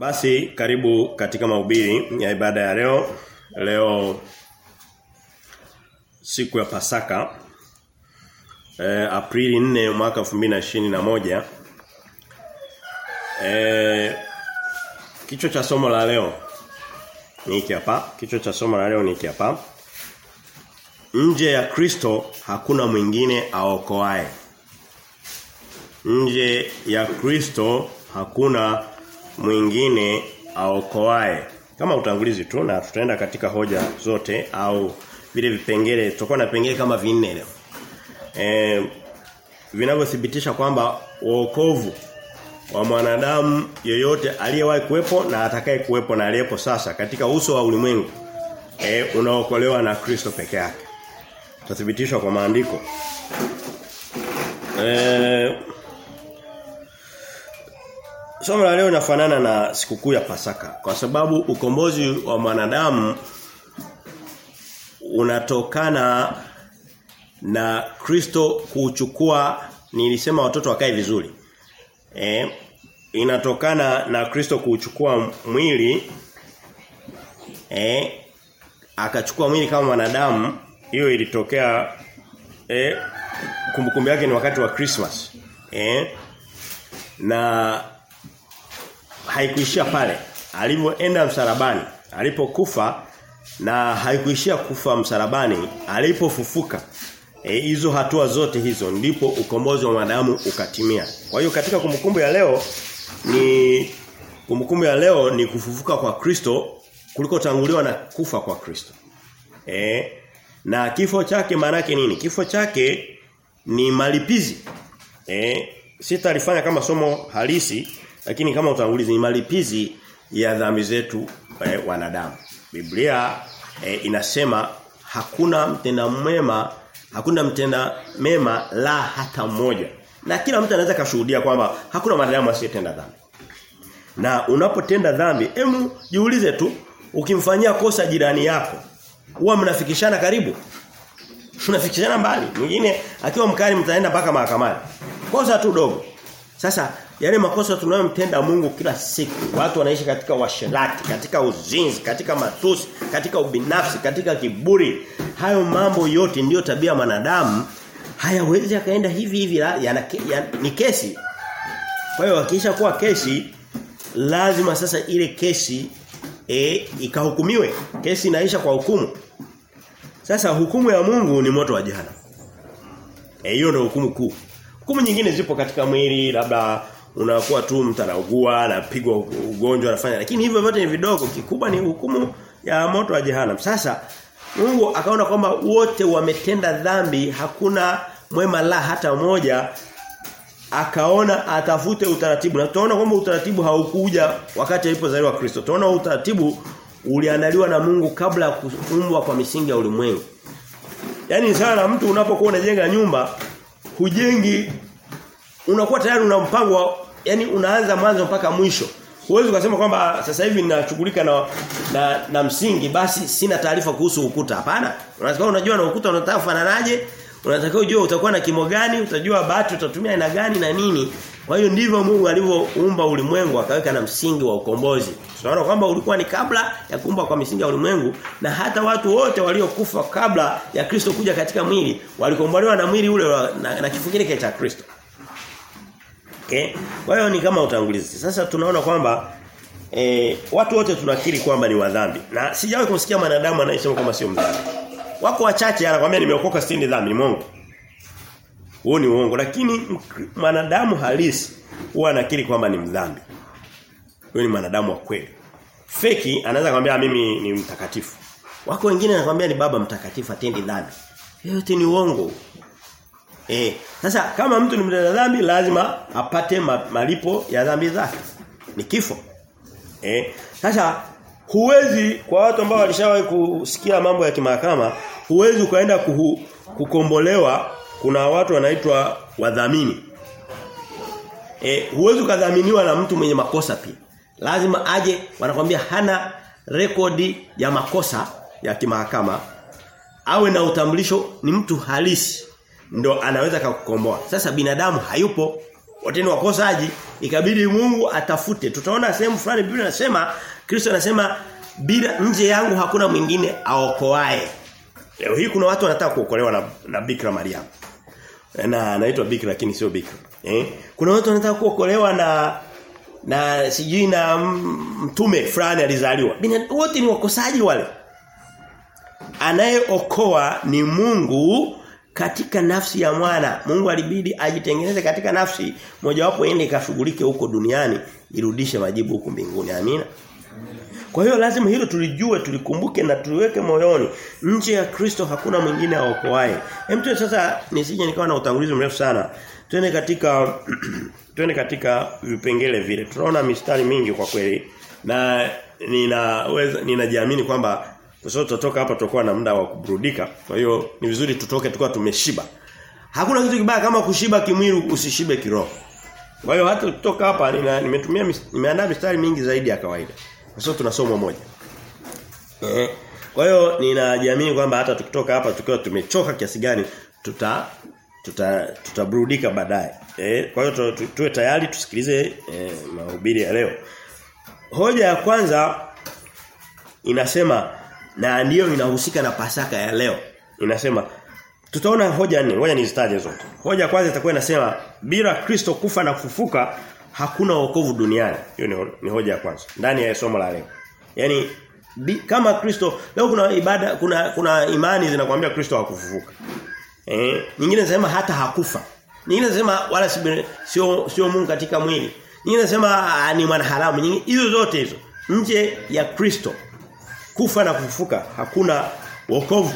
Basi karibu katika mahubiri ya ibada ya leo. Leo siku ya Pasaka eh, Aprili 4 mwaka 2021. Eh kichwa cha somo la leo ni hiki hapa. Kichwa cha somo la leo ni hiki hapa. Nje ya Kristo hakuna mwingine aokoaye. Nje ya Kristo hakuna mwingine aokoae. Kama utangulizi tu na tutaenda katika hoja zote au vile vipengele tutakuwa na vipengele kama vinne leo. Eh vinavyothibitisha kwamba wokovu wa mwanadamu yeyote aliyewahi kuwepo na atakaye kuwepo na aliyepo sasa katika uso wa ulimwengu eh unaokolewa na Kristo peke yake. Tutathibitishwa kwa maandiko. Eh Somo la leo linafanana na sikukuu ya Pasaka kwa sababu ukombozi wa mwanadamu unatokana na Kristo kuchukua nilisema watoto wakae vizuri. E, inatokana na Kristo kuchukua mwili eh akachukua mwili kama mwanadamu hiyo ilitokea eh kumbukumbu yake ni wakati wa Christmas. Eh na haikuishia pale. Alivyoenda msalabani, alipokufa na haikuishia kufa msalabani, alipofufuka e, hizo hatua zote hizo ndipo ukombozi wa mwanadamu ukatimia. Kwa hiyo katika kumbukumbu ya leo ni kumbukumbu ya leo ni kufufuka kwa Kristo kuliko tanguliwa na kufa kwa Kristo. E, na kifo chake maana nini? Kifo chake ni malipizi. Eh sitalifanya kama somo halisi lakini kama utangulizi ni malipizi ya dhambi zetu eh, wanadamu. Biblia eh, inasema hakuna mtenda mwema, hakuna mtenda mema la hata mmoja. Na kila mtu anaweza kashuhudia kwamba hakuna mwanadamu asiyetenda dhambi. Na unapotenda dhambi, hemu jiulize tu ukimfanyia kosa jirani yako, huwa mnafikishana karibu? Mnafikishana mbali. Mwingine akiwa mkali mtaenda mpaka mahakamani. Kosa tu dogo. Sasa yale makosa tunayomtenda Mungu kila siku, watu wanaishi katika washerati, katika uzinzi, katika matusi, katika ubinafsi, katika kiburi. Hayo mambo yote ndiyo tabia mwanadamu. Hayawezi akaenda hivi hivi ya, ya, ya, ni kesi. Kwa hiyo akisha kuwa kesi lazima sasa ile kesi e, ikahukumiwe. Kesi inaisha kwa hukumu. Sasa hukumu ya Mungu ni moto wa jana. Eh hiyo ndio hukumu kuu. Hukumu nyingine zipo katika mwili labda unakuwa tu mtu anaugua anapigwa ugonjwa anafanya lakini hivyo vyote ni vidogo kikubwa ni hukumu ya moto wa jehanamu. Sasa Mungu akaona kwamba wote wametenda dhambi hakuna mwema la hata moja akaona atafute utaratibu na tunaona kwamba utaratibu haukuja wakati alipozaliwa Kristo. Tunaona utaratibu uliandaliwa na Mungu kabla ya kuumbwa kwa misingi ya ulimwengu. Yaani sana mtu unapokuwa unajenga nyumba hujengi unakuwa tayari una mpango yani unaanza mwanzo mpaka mwisho. Huwezi ukasema kwamba sasa hivi ninashughulika na, na na msingi basi sina taarifa kuhusu ukuta. Hapana. Unatakiwa unajua na ukuta unataka kufananaje? Unatakiwa ujue utakuwa na kimo gani, utajua bati utatumia aina gani na nini. Kwa hiyo ndivyo Mungu alivyoumba ulimwengu akaweka na msingi wa ukombozi. Tunaona kwamba ulikuwa ni kabla ya kuumba kwa misingi ya ulimwengu na hata watu wote waliokufa kabla ya Kristo kuja katika mwili walikombolewa na mwili ule na, na kifo kile cha Kristo. Okay? Kwa hiyo ni kama utangulizi. Sasa tunaona kwamba e, watu wote tunakiri kwamba ni wadhambi. Na sijawahi kumsikia mwanadamu anayesema kwamba sio mdhambi. Wako wachache anakuambia nimeokoka sitini dhambi ni Mungu. Huo ni uongo lakini mwanadamu halisi huwa anakiri kwamba ni mdhambi. Huyo ni mwanadamu wa kweli. Feki anaweza kwambia mimi ni mtakatifu. Wako wengine anakuambia ni baba mtakatifu atendi dhambi. Yote ni uongo. Eh, sasa kama mtu ni mtenda dhambi lazima apate ma, malipo ya dhambi zake. Ni kifo. Eh, sasa huwezi kwa watu ambao walishawahi kusikia mambo ya kimahakama, huwezi ukaenda kukombolewa kuna watu wanaitwa wadhamini. Eh, huwezi ukadhaminiwa na mtu mwenye makosa pia. Lazima aje wanakwambia hana rekodi ya makosa ya kimahakama awe na utambulisho ni mtu halisi ndo anaweza kukukomboa. Sasa binadamu hayupo. wote ni wakosaji ikabidi Mungu atafute tutaona sehemu fulani Biblia inasema Kristo anasema bila nje yangu hakuna mwingine aokoae leo hii kuna watu wanataka kuokolewa na, na Bikira Maria na anaitwa Bikira lakini sio Bikira eh kuna watu wanataka kuokolewa na na sijui na mtume fulani alizaliwa wote ni wakosaji wale anayeokoa ni Mungu katika nafsi ya mwana. Mungu alibidi ajitengeneze katika nafsi mojawapo ende ikashughulike huko duniani irudishe majibu huko mbinguni. Amina. Kwa hiyo lazima hilo tulijue, tulikumbuke na tuliweke moyoni. Nje ya Kristo hakuna mwingine aokoaye. Hem sasa nisije nikawa na utangulizi mrefu sana. Twende katika twende katika vipengele vile. Tunaona mistari mingi kwa kweli na ninaweza ninajiamini kwamba kwa sababu tutotoka hapa tutakuwa na muda wa kuburudika. Kwa hiyo ni vizuri tutoke tukiwa tumeshiba. Hakuna kitu kibaya kama kushiba kimwili usishibe kiroho. Kwa hiyo hata kutoka hapa nimetumia nimeandaa mistari mingi zaidi ya kawaida. Kwa sababu tunasoma moja. Eh. Kwa hiyo ninajiamini kwamba hata tukitoka hapa tukiwa tumechoka kiasi gani tuta tuta tutaburudika baadaye. Eh, kwa hiyo tu, tuwe tayari tusikilize eh, mahubiri ya leo. Hoja ya kwanza inasema na ndiyo inahusika na Pasaka ya leo. Inasema tutaona hoja nne, hoja nizitaje zote. Hoja kwanza itakuwa inasema bila Kristo kufa na kufufuka hakuna wokovu duniani. Hiyo ni, ni hoja ya kwanza ndani ya somo la leo. Yaani bi, kama Kristo leo kuna ibada kuna kuna imani zinakwambia Kristo hakufufuka. Eh, nyingine zinasema hata hakufa. Nyingine zinasema wala sio sio Mungu katika mwili. Nyingine zinasema ni mwanaharamu. Nyingine hizo zote hizo nje ya Kristo kufa na kufufuka hakuna wokovu.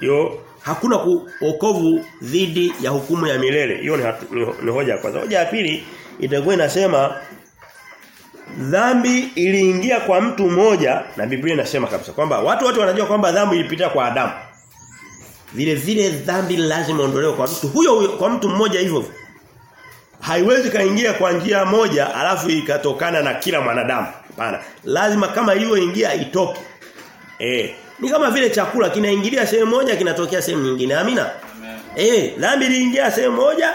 Hiyo hakuna wokovu dhidi ya hukumu ya milele. Hiyo ni, ni, ni hoja ya kwanza. Hoja ya pili itakuwa inasema dhambi iliingia kwa mtu mmoja na Biblia inasema kabisa kwamba watu wote wanajua kwamba dhambi ilipita kwa Adamu. Vile vile dhambi lazima ondolewe kwa mtu huyo huyo kwa mtu mmoja hivyo. Haiwezi kaingia kwa njia moja alafu ikatokana na kila mwanadamu. Hapana. Lazima kama hiyo ingia itoke. Eh, ni kama vile chakula kinaingilia sehemu moja kinatokea sehemu nyingine. Amina. Eh, dhambi iliingia sehemu moja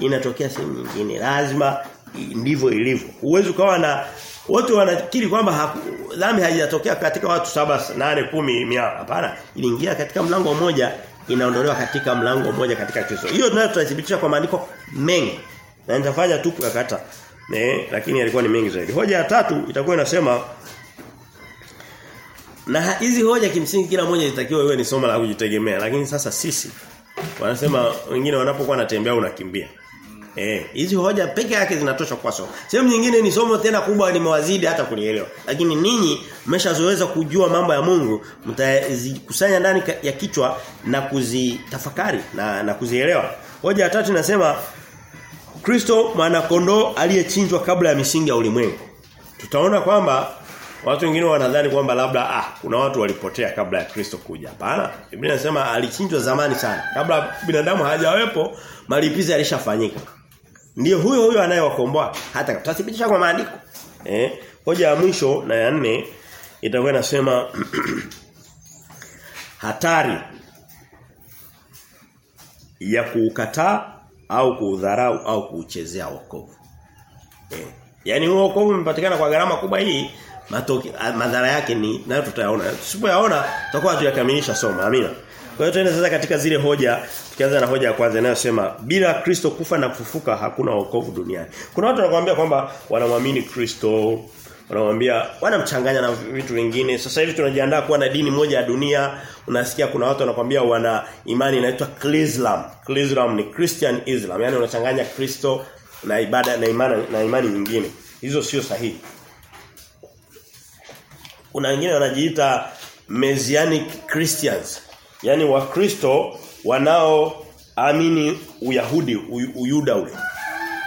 inatokea sehemu nyingine. Lazima ndivyo ilivyo. Huwezi ukawa na wote wanakiri kwamba dhambi haijatokea katika watu saba nane kumi mia. Hapana. Iliingia katika mlango mmoja inaondolewa katika mlango mmoja katika Kristo. Hiyo tutathibitisha kwa maandiko mengi. Na nitafanya tu kukata. Eh lakini yalikuwa ni mengi zaidi. Hoja ya tatu itakuwa inasema na hizi hoja kimsingi kila moja itakiwa iwe ni somo la kujitegemea. Lakini sasa sisi wanasema wengine wanapokuwa wanatembea unakimbia Eh, hizi hoja peke yake zinatosha kwa somo. Sehemu nyingine ni somo tena kubwa nimewazidi hata kulielewa. Lakini ninyi mmeshazoeza kujua mambo ya Mungu, mtazikusanya ndani ya kichwa na kuzitafakari na na kuzielewa. Hoja ya tatu inasema Kristo mwana kondoo aliyechinjwa kabla ya misingi ya ulimwengu. Tutaona kwamba watu wengine wanadhani kwamba labda ah kuna watu walipotea kabla ya Kristo kuja. Hapana. Biblia inasema alichinjwa zamani sana. Kabla binadamu hajawepo malipizi alishafanyika. Ndiyo huyo huyo anayewakomboa hata tutathibitisha kwa maandiko. Eh, hoja ya mwisho na ya nne itakuwa inasema hatari ya kuukataa au kuudharau au kuuchezea wokovu. Eh, yani huo wokovu umepatikana kwa gharama kubwa hii matoki madhara yake ni nayo tutayaona. Tusipoyaona tutakuwa tuyakamilisha somo. Amina. Kwa hiyo tuende sasa katika zile hoja, tukianza na hoja ya kwanza inayosema bila Kristo kufa na kufufuka hakuna wokovu duniani. Kuna watu wanakuambia kwamba wanamwamini Kristo, wanamwambia wanamchanganya na vitu vingine. Sasa hivi tunajiandaa kuwa na dini moja ya dunia. Unasikia kuna watu wanakuambia wana imani inaitwa Islam. Islam ni Christian Islam. Yaani unachanganya Kristo na ibada na imani na imani nyingine. Hizo sio sahihi. Kuna wengine wanajiita Messianic Christians. Yaani wakristo wanaoamini Uyahudi, uy, Uyuda ule.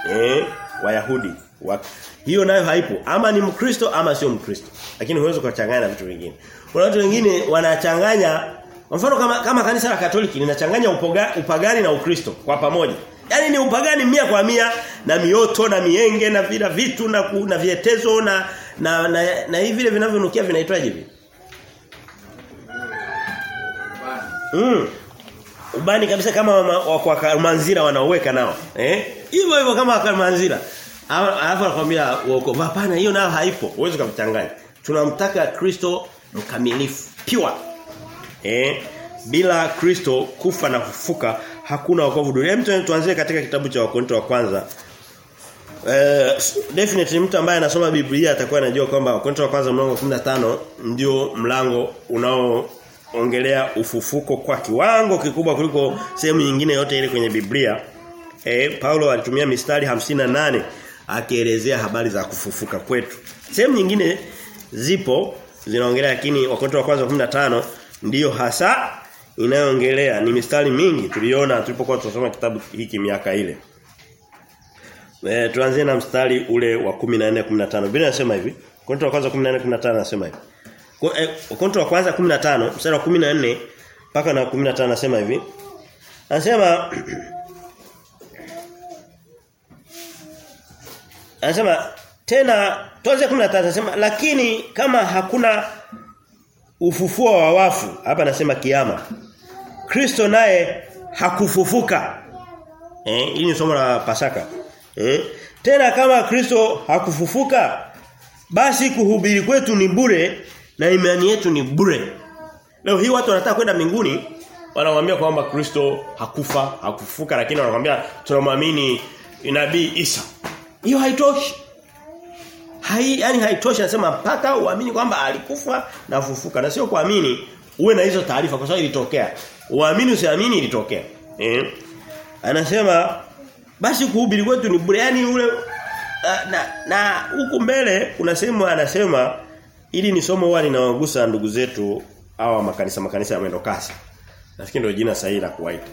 Eh, Wayahudi. Wa, hiyo nayo haipo. Ama ni Mkristo ama sio Mkristo. Lakini huwezi kuchanganya na vitu vingine. Kuna watu wengine wanachanganya kwa mfano kama kama kanisa la Katoliki linachanganya upoga, upagani na Ukristo kwa pamoja. yani ni upagani mia kwa mia na mioto na mienge na vila vitu na na vietezo na na na, na hivi vile vinavyonukia vinaitwaje hivi? Mm. Ubani kabisa kama kwa manzira wanaoweka nao. Eh? Hivyo hivyo kama Karmanzira. Alafu anakuambia wokovu. Hapana, hiyo nayo haipo. Uweze kumchanganya. Tunamtaka Kristo mkamilifu, pure. Eh, bila Kristo kufa na kufuka hakuna wokovu duniani. Hem tuanzie katika kitabu cha Wakorintho wa kwanza. Eh, definitely mtu ambaye anasoma Biblia atakuwa anajua kwamba Wakorintho wa kwanza mlango 15 ndio mlango unaoongelea ufufuko kwa kiwango kikubwa kuliko sehemu nyingine yote ile kwenye Biblia. Eh, Paulo alitumia mistari 58 akielezea habari za kufufuka kwetu. Sehemu nyingine zipo zinaongelea lakini Wakorintho wa kwanza 15 ndiyo hasa inayoongelea ni mistari mingi tuliona tulipokuwa tunasoma kitabu hiki miaka ile. E, tuanzie na mstari ule wa 14 15. Biblia inasema hivi. Korinto wa kwanza 14 15 anasema hivi. Korinto wa kwanza 15 mstari wa 14 mpaka na 15 anasema hivi. Anasema Anasema tena tuanze 13 anasema lakini kama hakuna ufufuo wa wafu hapa anasema kiama Kristo naye hakufufuka eh hii ni somo la Pasaka eh tena kama Kristo hakufufuka basi kuhubiri kwetu ni bure na imani yetu ni bure. Leo hii watu wanataka kwenda mbinguni wanamwambia kwamba Kristo hakufa hakufuka lakini wanakuambia tunamwamini nabii Isa. Hiyo haitoshi. Hai yani haitoshi anasema mpaka uamini kwamba alikufa na kufufuka. Na sio kuamini uwe na hizo taarifa kwa sababu ilitokea. Uamini usiamini ilitokea. Eh? Anasema basi kuhubiri kwetu ni bure. Yani ule na, na, na huku mbele kuna sehemu anasema ili ni somo huwa linawagusa ndugu zetu hawa makanisa makanisa ya mwendo kasi. Nafikiri ndio jina sahihi la kuwaita.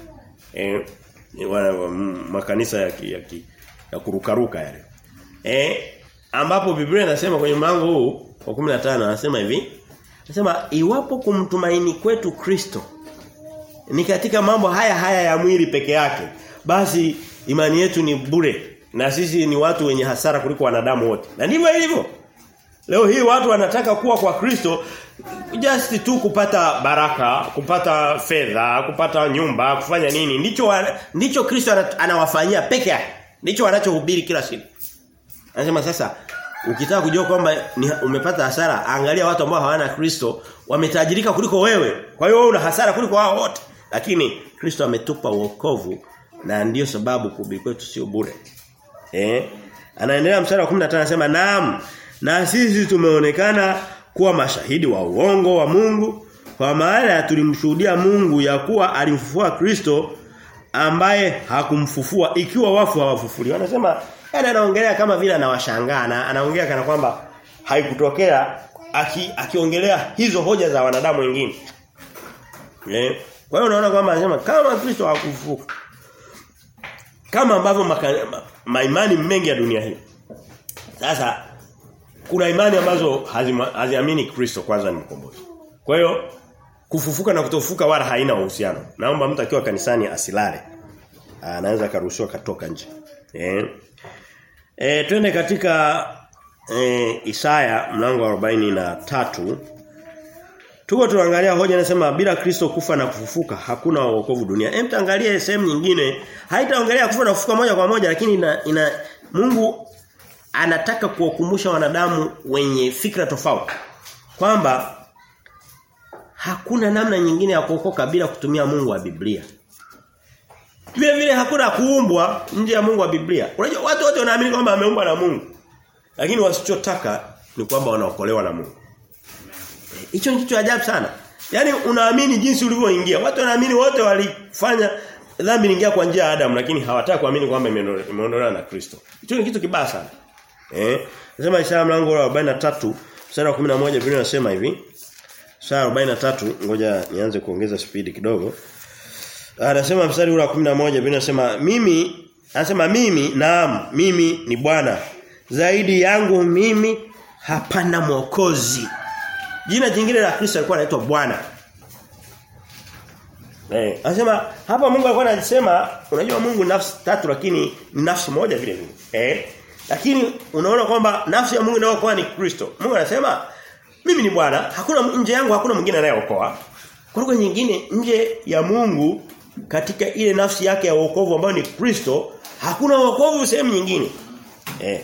Eh makanisa ya ki, ya, ki, ya kurukaruka yale. Eh ambapo Biblia inasema kwenye mlango huu wa 15 anasema hivi. Anasema iwapo kumtumaini kwetu Kristo ni katika mambo haya haya ya mwili peke yake basi imani yetu ni bure na sisi ni watu wenye hasara kuliko wanadamu wote. Na ndivyo ilivyo leo hii watu wanataka kuwa kwa Kristo just tu kupata baraka kupata fedha kupata nyumba kufanya nini. Ndicho ndicho Kristo anawafanyia peke yake. Ndicho anachohubiri kila siku. Anasema sasa ukitaka kujua kwamba umepata hasara angalia watu ambao hawana Kristo wametajirika kuliko wewe. Kwa hiyo wewe una hasara kuliko wao wote. Lakini Kristo ametupa wokovu na ndiyo sababu kuhubiri kwetu sio bure. Eh? Anaendelea mstari wa 15 anasema naam na sisi tumeonekana kuwa mashahidi wa uongo wa Mungu kwa maana tulimshuhudia Mungu ya kuwa alimfufua Kristo ambaye hakumfufua ikiwa wafu hawafufuliwa anasema yani anaongelea kama vile anawashangaa na anaongea kana kwamba haikutokea aki, akiongelea hizo hoja za wanadamu wengine. Eh? Kwa hiyo unaona kwamba anasema kama Kristo hakufufuka kama ambavyo ma, maimani mengi ya dunia hii. Sasa kuna imani ambazo haziamini Kristo kwanza ni mkombozi. Kwa hiyo kufufuka na kutofufuka wala haina uhusiano. Naomba mtu akiwa kanisani asilale. Anaweza karuhusiwa katoka nje. Eh. Eh twende katika eh, Isaya mlango wa 43. Tuko tunaangalia hoja inasema bila Kristo kufa na kufufuka hakuna wokovu dunia. Hem tuangalie sehemu nyingine. Haitaongelea kufa na kufufuka moja kwa moja lakini ina, ina Mungu anataka kuwakumbusha wanadamu wenye fikra tofauti kwamba hakuna namna nyingine ya kuokoka bila kutumia Mungu wa Biblia. Vile vile hakuna kuumbwa nje ya Mungu wa Biblia. Unajua watu wote wanaamini kwamba ameumbwa na Mungu. Lakini wasichotaka ni kwamba wanaokolewa na Mungu. Hicho kitu ajabu sana. Yaani unaamini jinsi ulivyoingia. Watu wanaamini wote walifanya dhambi ingia kwa njia ya Adam lakini hawataka kuamini kwamba imeondolewa na Kristo. Hicho ni kitu kibaya sana. Eh? Nasema Isaya mlango wa 43 mstari wa 11 Biblia inasema hivi. Isaya 43 ngoja nianze kuongeza speed kidogo. Anasema mstari ule wa 11 Biblia inasema mimi anasema mimi naam mimi ni Bwana. Zaidi yangu mimi hapana mwokozi. Jina jingine la Kristo alikuwa anaitwa Bwana. Eh, anasema hapa Mungu alikuwa anasema unajua Mungu nafsi tatu lakini ni nafsi moja vile vile. Eh? Lakini unaona kwamba nafsi ya Mungu inayokuwa ni Kristo. Mungu anasema mimi ni Bwana, hakuna nje yangu hakuna mwingine anayeokoa. Kwa nyingine nje ya Mungu katika ile nafsi yake ya wokovu ambayo ni Kristo Hakuna wokovu sehemu nyingine. Eh.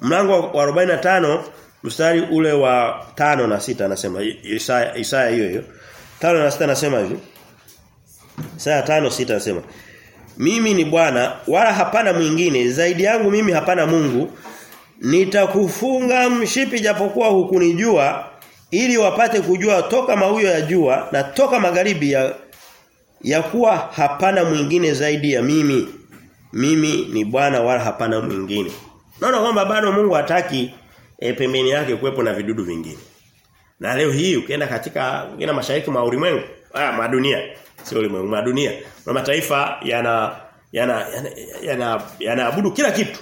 Mlango wa 45 mstari ule wa tano na sita anasema Isaya Isaya hiyo hiyo. Tano na sita anasema hivi. Isaya tano sita anasema Mimi ni Bwana wala hapana mwingine. Zaidi yangu mimi hapana Mungu. Nitakufunga mshipi japokuwa hukunijua ili wapate kujua toka mauyo ya jua na toka magharibi ya ya kuwa hapana mwingine zaidi ya mimi. Mimi ni Bwana wala hapana mwingine. Naona kwamba bado Mungu hataki e, pembeni yake kuwepo na vidudu vingine. Na leo hii ukienda katika ukienda mashariki mwa ulimwengu ah madunia sio ulimwengu madunia na mataifa yana yana yanaabudu yana, yana, kila kitu.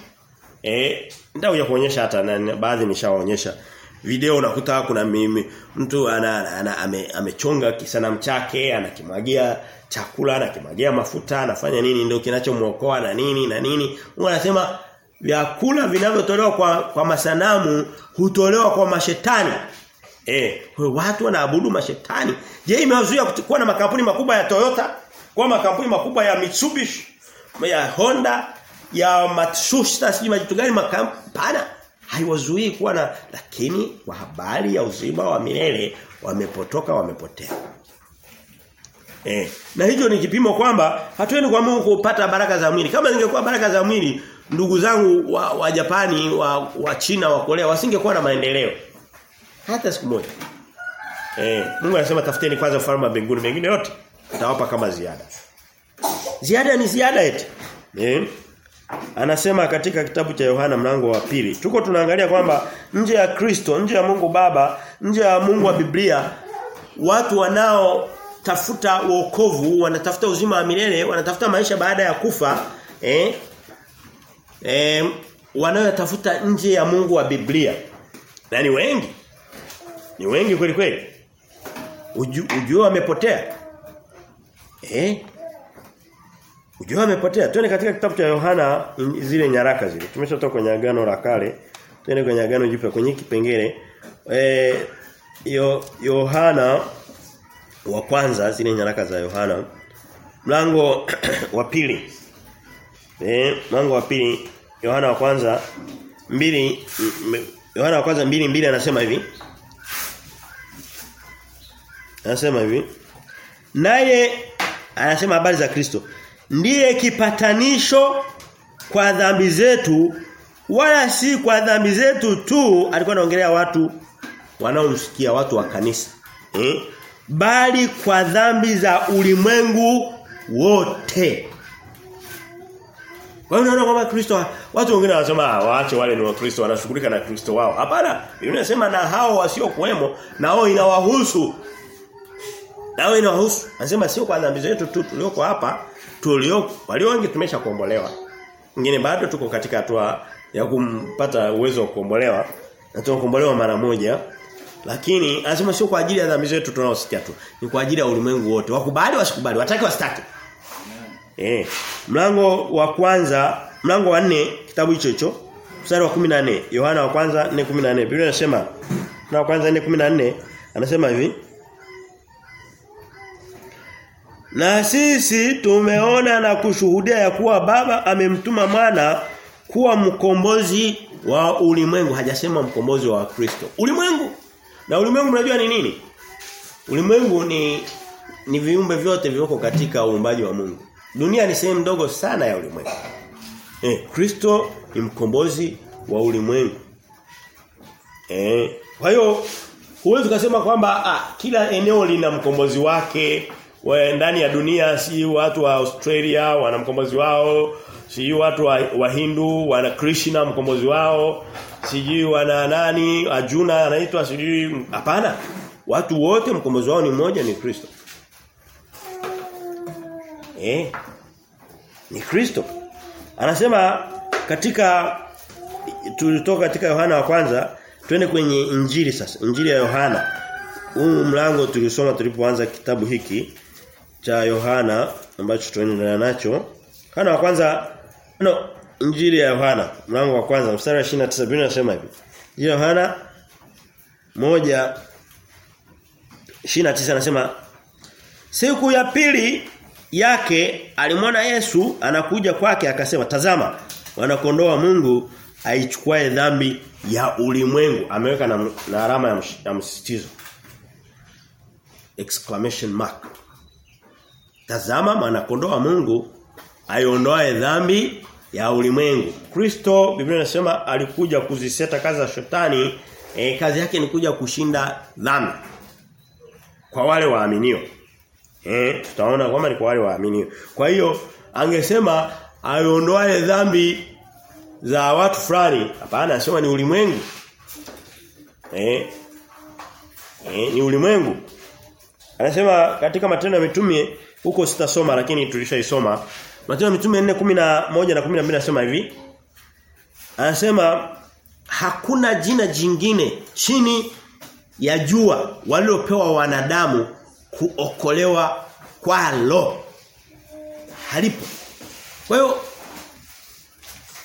Eh nitakuja kuonyesha hata na baadhi nishawaonyesha. Video unakuta kuna mimi mtu ana, ana ame, amechonga kisanamu chake anakimwagia chakula anakimwagia mafuta anafanya nini ndio kinachomuokoa na nini na nini. Wanasema vyakula vinavyotolewa kwa kwa masanamu hutolewa kwa mashetani eh watu wanaabudu mashetani. Je imewazuia kuwa na makampuni makubwa ya Toyota? Kwa makampuni makubwa ya Mitsubishi? Ya Honda? Ya Matsushita sijui majitu gani makampana haiwazuii kuwa na lakini kwa habari ya uzima wa milele wamepotoka wamepotea. Eh, na hicho ni kipimo kwamba hatuendi kwa Mungu kupata baraka za mwili. Kama zingekuwa baraka za mwili, ndugu zangu wa, wa Japani, wa, wa China, wa Korea wasingekuwa na maendeleo. Hata siku moja. Eh, Mungu anasema tafuteni kwanza ufalme wa mbinguni, mengine yote atawapa kama ziada. Ziada ni ziada eti. Eh? Anasema katika kitabu cha Yohana mlango wa pili. Tuko tunaangalia kwamba nje ya Kristo, nje ya Mungu Baba, nje ya Mungu wa Biblia, watu wanao tafuta wokovu, wanatafuta uzima wa milele, wanatafuta maisha baada ya kufa, eh? Eh, wanayotafuta nje ya Mungu wa Biblia. Na ni wengi. Ni wengi kweli kweli. Uju, ujua wamepotea. Eh? Ujua amepotea. Twende katika kitabu cha Yohana zile nyaraka zile. Tumeshatoka kwenye agano la kale. Twende kwenye agano jipya kwenye kipengele. Eh yo, Yohana wa kwanza zile nyaraka za Yohana mlango wa pili. Eh mlango wa pili Yohana wa kwanza mbili Yohana wa kwanza mbili mbili anasema hivi. Anasema hivi. Naye anasema habari za Kristo ndiye kipatanisho kwa dhambi zetu wala si kwa dhambi zetu tu alikuwa anaongelea watu wanaomsikia watu wa kanisa eh? bali kwa dhambi za ulimwengu wote kwa hiyo unaona kwamba Kristo watu wengine wanasema waache wale ni wa Kristo wanashughulika na Kristo wao hapana Biblia inasema na hao wasio kuwemo nao inawahusu nao inawahusu anasema sio kwa dhambi zetu tu tulioko hapa tulio walio wengi tumesha kuombolewa. Wengine bado tuko katika hatua ya kumpata uwezo wa kuombolewa. Na tunakombolewa mara moja. Lakini anasema sio kwa ajili ya dhambi zetu tunaosikia tu. Ni kwa ajili ya ulimwengu wote. Wakubali wasikubali, wataki wasitaki. Eh, mlango wa kwanza, mlango wa nne kitabu hicho hicho, mstari wa 14, Yohana wa kwanza 4:14. Biblia inasema na wa kwanza 4:14 anasema hivi Na sisi tumeona na kushuhudia ya kuwa baba amemtuma mwana kuwa mkombozi wa ulimwengu. Hajasema mkombozi wa Kristo. Ulimwengu. Na ulimwengu mnajua ni nini? Ulimwengu ni ni viumbe vyote vilivyoko katika uumbaji wa Mungu. Dunia ni sehemu ndogo sana ya ulimwengu. Eh, Kristo ni mkombozi wa ulimwengu. Eh, kwa hiyo huwezi kusema kwamba ah, kila eneo lina mkombozi wake wa ndani ya dunia si watu wa Australia wana mkombozi wao si watu wa, wa Hindu wana Krishna mkombozi wao sijui wana nani Ajuna anaitwa sijui hapana. Watu wote mkombozi wao ni mmoja ni Kristo. Eh ni Kristo. Anasema katika tulitoka katika Yohana wa kwanza twende kwenye injili sasa injili ya Yohana. Huu mlango tulisoma tulipoanza kitabu hiki cha Yohana ambacho tunaendelea nacho. Kana wa kwanza no Injili ya Yohana mlango wa kwanza mstari wa 29 Biblia inasema hivi. Yohana moja 29 anasema siku ya pili yake alimwona Yesu anakuja kwake akasema tazama wanakondoa wa Mungu aichukwae dhambi ya ulimwengu ameweka na, na alama ya, ya msisitizo exclamation mark tazama mwanakondoo wa Mungu aiondoae dhambi ya ulimwengu. Kristo Biblia inasema alikuja kuziseta kazi za shetani e, kazi yake ni kuja kushinda dhambi kwa wale waaminio. Eh tutaona kwamba ni kwa wale waaminio. Kwa hiyo angesema aiondoae dhambi za watu fulani hapana anasema ni ulimwengu. Eh eh ni ulimwengu. Anasema katika matendo ya mitume huko sitasoma lakini tulishaisoma. Matendo mitume 4:11 na 12 anasema hivi. Anasema hakuna jina jingine chini ya jua waliopewa wanadamu kuokolewa kwalo. Halipo. Kwa hiyo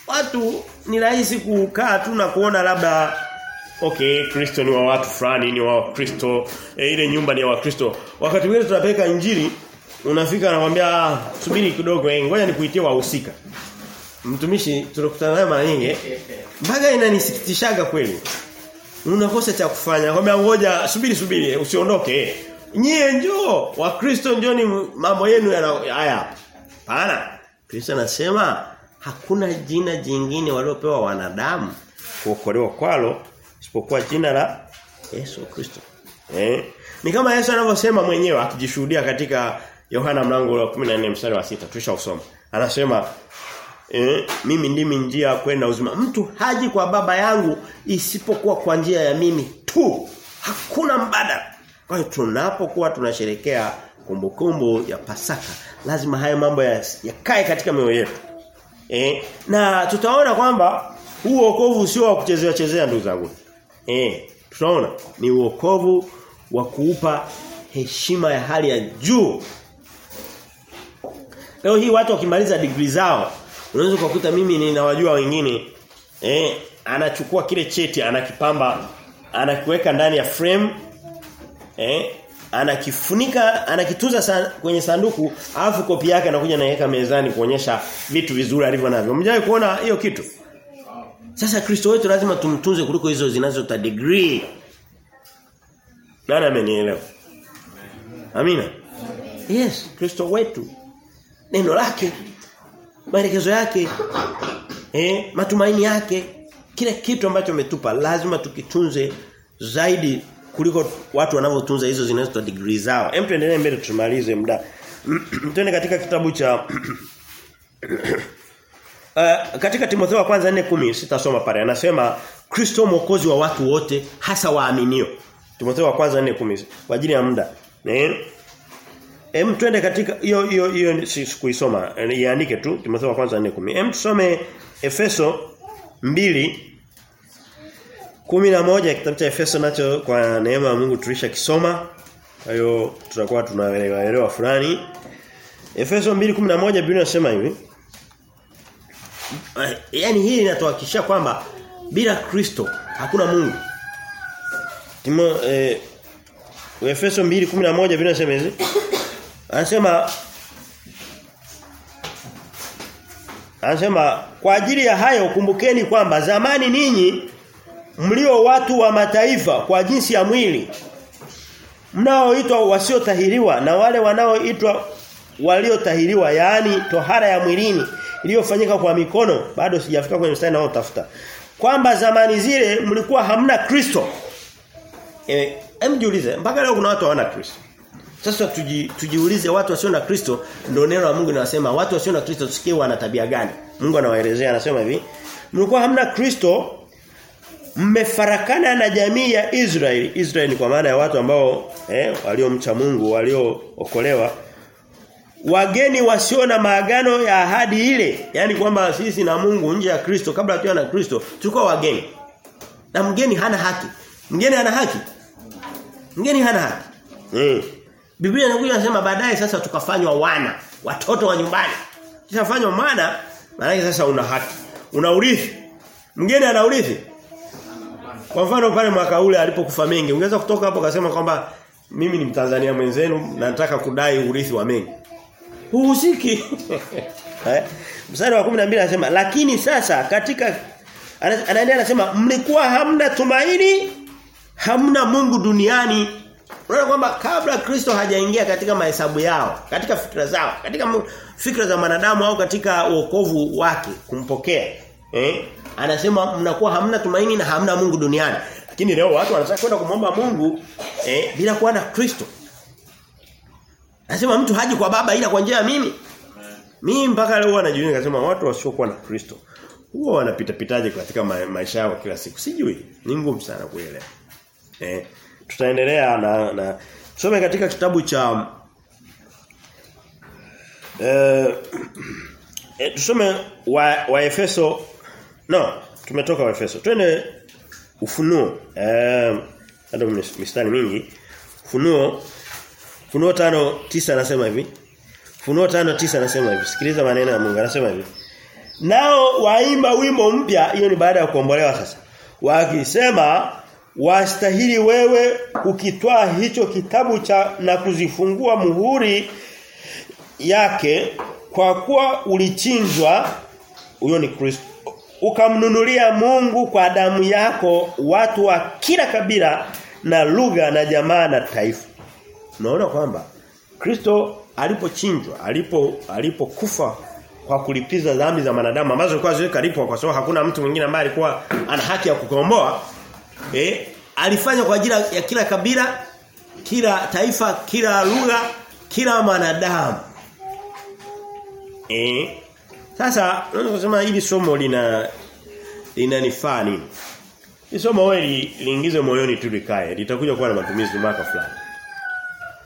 watu ni rahisi kukaa tu na kuona labda okay Kristo ni wa watu fulani ni wa Kristo e, ile nyumba ni ya wa Kristo wakati mwingine tunapeleka injili unafika anakuambia ah, subiri kidogo eh ngoja nikuitie wahusika. Mtumishi tunakutana naye mara nyingi mpaka inanisikitishaga kweli. Unakosa cha kufanya. Kwambia ngoja subiri subiri usiondoke nyie njoo wakristo njoni mambo yenu haya. Hapana. Kristo anasema hakuna jina jingine waliopewa wanadamu kuokolewa kwalo isipokuwa jina la Yesu Kristo. Eh? Ni kama Yesu anavyosema mwenyewe akijishuhudia katika Yohana mlango wa 14 mstari wa sita tushausoma. Anasema eh, mimi ndimi njia kwenda uzima. Mtu haji kwa baba yangu isipokuwa kwa njia ya mimi tu. Hakuna mbadala. Kwa hiyo tunapokuwa tunasherekea kumbukumbu ya Pasaka, lazima haya mambo yakae ya katika mioyo yetu. Eh, na tutaona kwamba huu wokovu sio wa kuchezea chezea ndugu zangu. Eh, tutaona ni wokovu wa kuupa heshima ya hali ya juu. Leo hii watu wakimaliza degree zao, unaweza kukuta mimi ninawajua wengine eh anachukua kile cheti anakipamba anakiweka ndani ya frame eh anakifunika anakitunza san, kwenye sanduku alafu kopi yake anakuja naweka mezani kuonyesha vitu vizuri alivyo navyo. Mjawahi kuona hiyo kitu? Sasa Kristo wetu lazima tumtunze kuliko hizo zinazota degree. Nani amenielewa? Amina. Yes, Kristo wetu. Neno lake, maelekezo yake, eh, matumaini yake, kile kitu ambacho umetupa lazima tukitunze zaidi kuliko watu wanavyotunza hizo zinazoitwa degree zao. Hem tuendelee mbele tumalize muda. Twende katika kitabu cha Uh, katika Timotheo wa kwanza 4:10 sitasoma pale anasema Kristo mwokozi wa watu wote hasa waaminio. Timotheo wa kwanza 4:10 kwa ajili ya muda. Eh? Em twende katika hiyo hiyo hiyo sikuisoma. Iandike tu Timotheo kwanza 4:10. Em tusome Efeso 2 11 kitabu cha Efeso nacho kwa neema ya Mungu tulisha kisoma. Kwa hiyo tutakuwa tunaelewa elewa fulani. Efeso 2:11 Biblia inasema hivi. Yaani hii inatuhakikishia kwamba bila Kristo hakuna Mungu. Timo eh Efeso 2:11 Biblia inasema hivi. Anasema Anasema kwa ajili ya hayo kumbukeni kwamba zamani ninyi mlio watu wa mataifa kwa jinsi ya mwili mnaoitwa wasiotahiriwa na wale wanaoitwa waliotahiriwa yaani tohara ya mwilini iliyofanyika kwa mikono bado sijafika kwenye mstari nao tafuta kwamba zamani zile mlikuwa hamna Kristo. Eh mpaka leo kuna watu hawana Kristo sasa tuji, tujiulize watu wasio na Kristo ndio neno la Mungu linasema watu wasio na Kristo tusikie wana tabia gani? Mungu anawaelezea anasema hivi mlikuwa hamna Kristo mmefarakana na jamii ya Israeli. Israeli kwa maana ya watu ambao eh waliomcha Mungu waliookolewa. Wageni wasio na maagano ya ahadi ile yani kwamba sisi na Mungu nje ya Kristo kabla tuwe na Kristo tulikuwa wageni. Na mgeni hana haki. Mgeni hana haki? Mgeni hana haki. Mm. Biblia inakuja inasema baadaye sasa tukafanywa wana watoto wa nyumbani. Kishafanywa mwana maana sasa una haki. Una urithi. Mgeni ana urithi? Kwa mfano pale mwaka ule alipokufa mengi ungeweza kutoka hapo akasema kwamba mimi ni Mtanzania mwenzenu na nataka kudai urithi wa mengi. Huhusiki. eh? Mstari wa 12 anasema lakini sasa katika anaendelea anasema mlikuwa hamna tumaini hamna Mungu duniani Unaona kwamba kabla Kristo hajaingia katika mahesabu yao, katika fikra zao, katika fikra za wanadamu au katika wokovu wake kumpokea, eh? Anasema mnakuwa hamna tumaini na hamna Mungu duniani. Lakini leo watu wanataka kwenda kumwomba Mungu eh, bila kuwa na Kristo. Anasema mtu haji kwa baba ila kwa njia ya mimi. Mimi mpaka leo wanajiuliza nasema watu wasiokuwa na Kristo huwa wanapita pitaje katika ma maisha yao kila siku. Sijui. Ni ngumu sana kuelewa. Eh tutaendelea na na tusome katika kitabu cha eh e, tusome wa, wa Efeso. No tumetoka wa Efeso. Twende ufunuo. Eh ndio mistari mingi. Ufunuo ufunuo tano tisa anasema hivi. Ufunuo tano tisa anasema hivi. Sikiliza maneno ya Mungu anasema hivi. Nao waimba wimbo mpya hiyo ni baada ya kuombolewa sasa wakisema wastahili wewe ukitwaa hicho kitabu cha na kuzifungua muhuri yake kwa kuwa ulichinjwa. Huyo ni Kristo. Ukamnunulia Mungu kwa damu yako watu wa kila kabila na lugha na jamaa na taifa. Unaona kwamba Kristo alipochinjwa alipo alipokufa kwa kulipiza dhambi za wanadamu ambazo zilikuwa ziweka lipo kwa sababu hakuna mtu mwingine ambaye alikuwa ana haki ya kukomboa eh? Alifanya kwa ajili ya kila kabila kila taifa kila lugha kila mwanadamu. Eh? Sasa unaweza kusema hili somo lina linanifaa nini? Hili somo wewe liingize moyoni tu likae. Litakuja kuwa na matumizi mwaka fulani.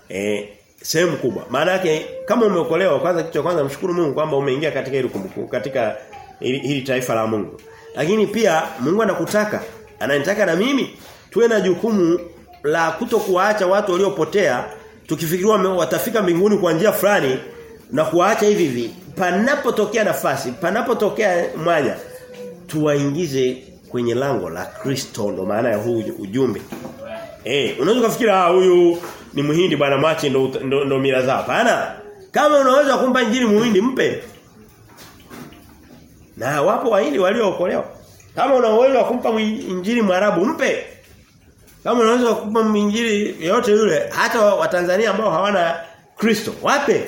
Eh? Sehemu kubwa. Maana yake kama umeokolewa kwanza kitu cha kwanza mshukuru Mungu kwamba umeingia katika hili kumbukumbu katika hili, hili taifa la Mungu. Lakini pia Mungu anakutaka ananitaka na mimi tuwe na jukumu la kutokuwaacha watu waliopotea tukifikiriwa watafika mbinguni kwa njia fulani na kuwaacha hivi hivi. Panapotokea nafasi panapotokea mwanya tuwaingize kwenye lango la Kristo ndo maana ya huu ujumbe. Eh unaweza kufikira ah huyu ni muhindi bwana machi ndo, ndo, ndo mila zao. Hapana. Kama unaweza kumpa injili muhindi mpe. Na wapo wahindi waliookolewa kama una uwezo wa kumpa injili mwarabu mpe. Kama unaweza kumpa injili yote yule hata watanzania ambao hawana Kristo wape.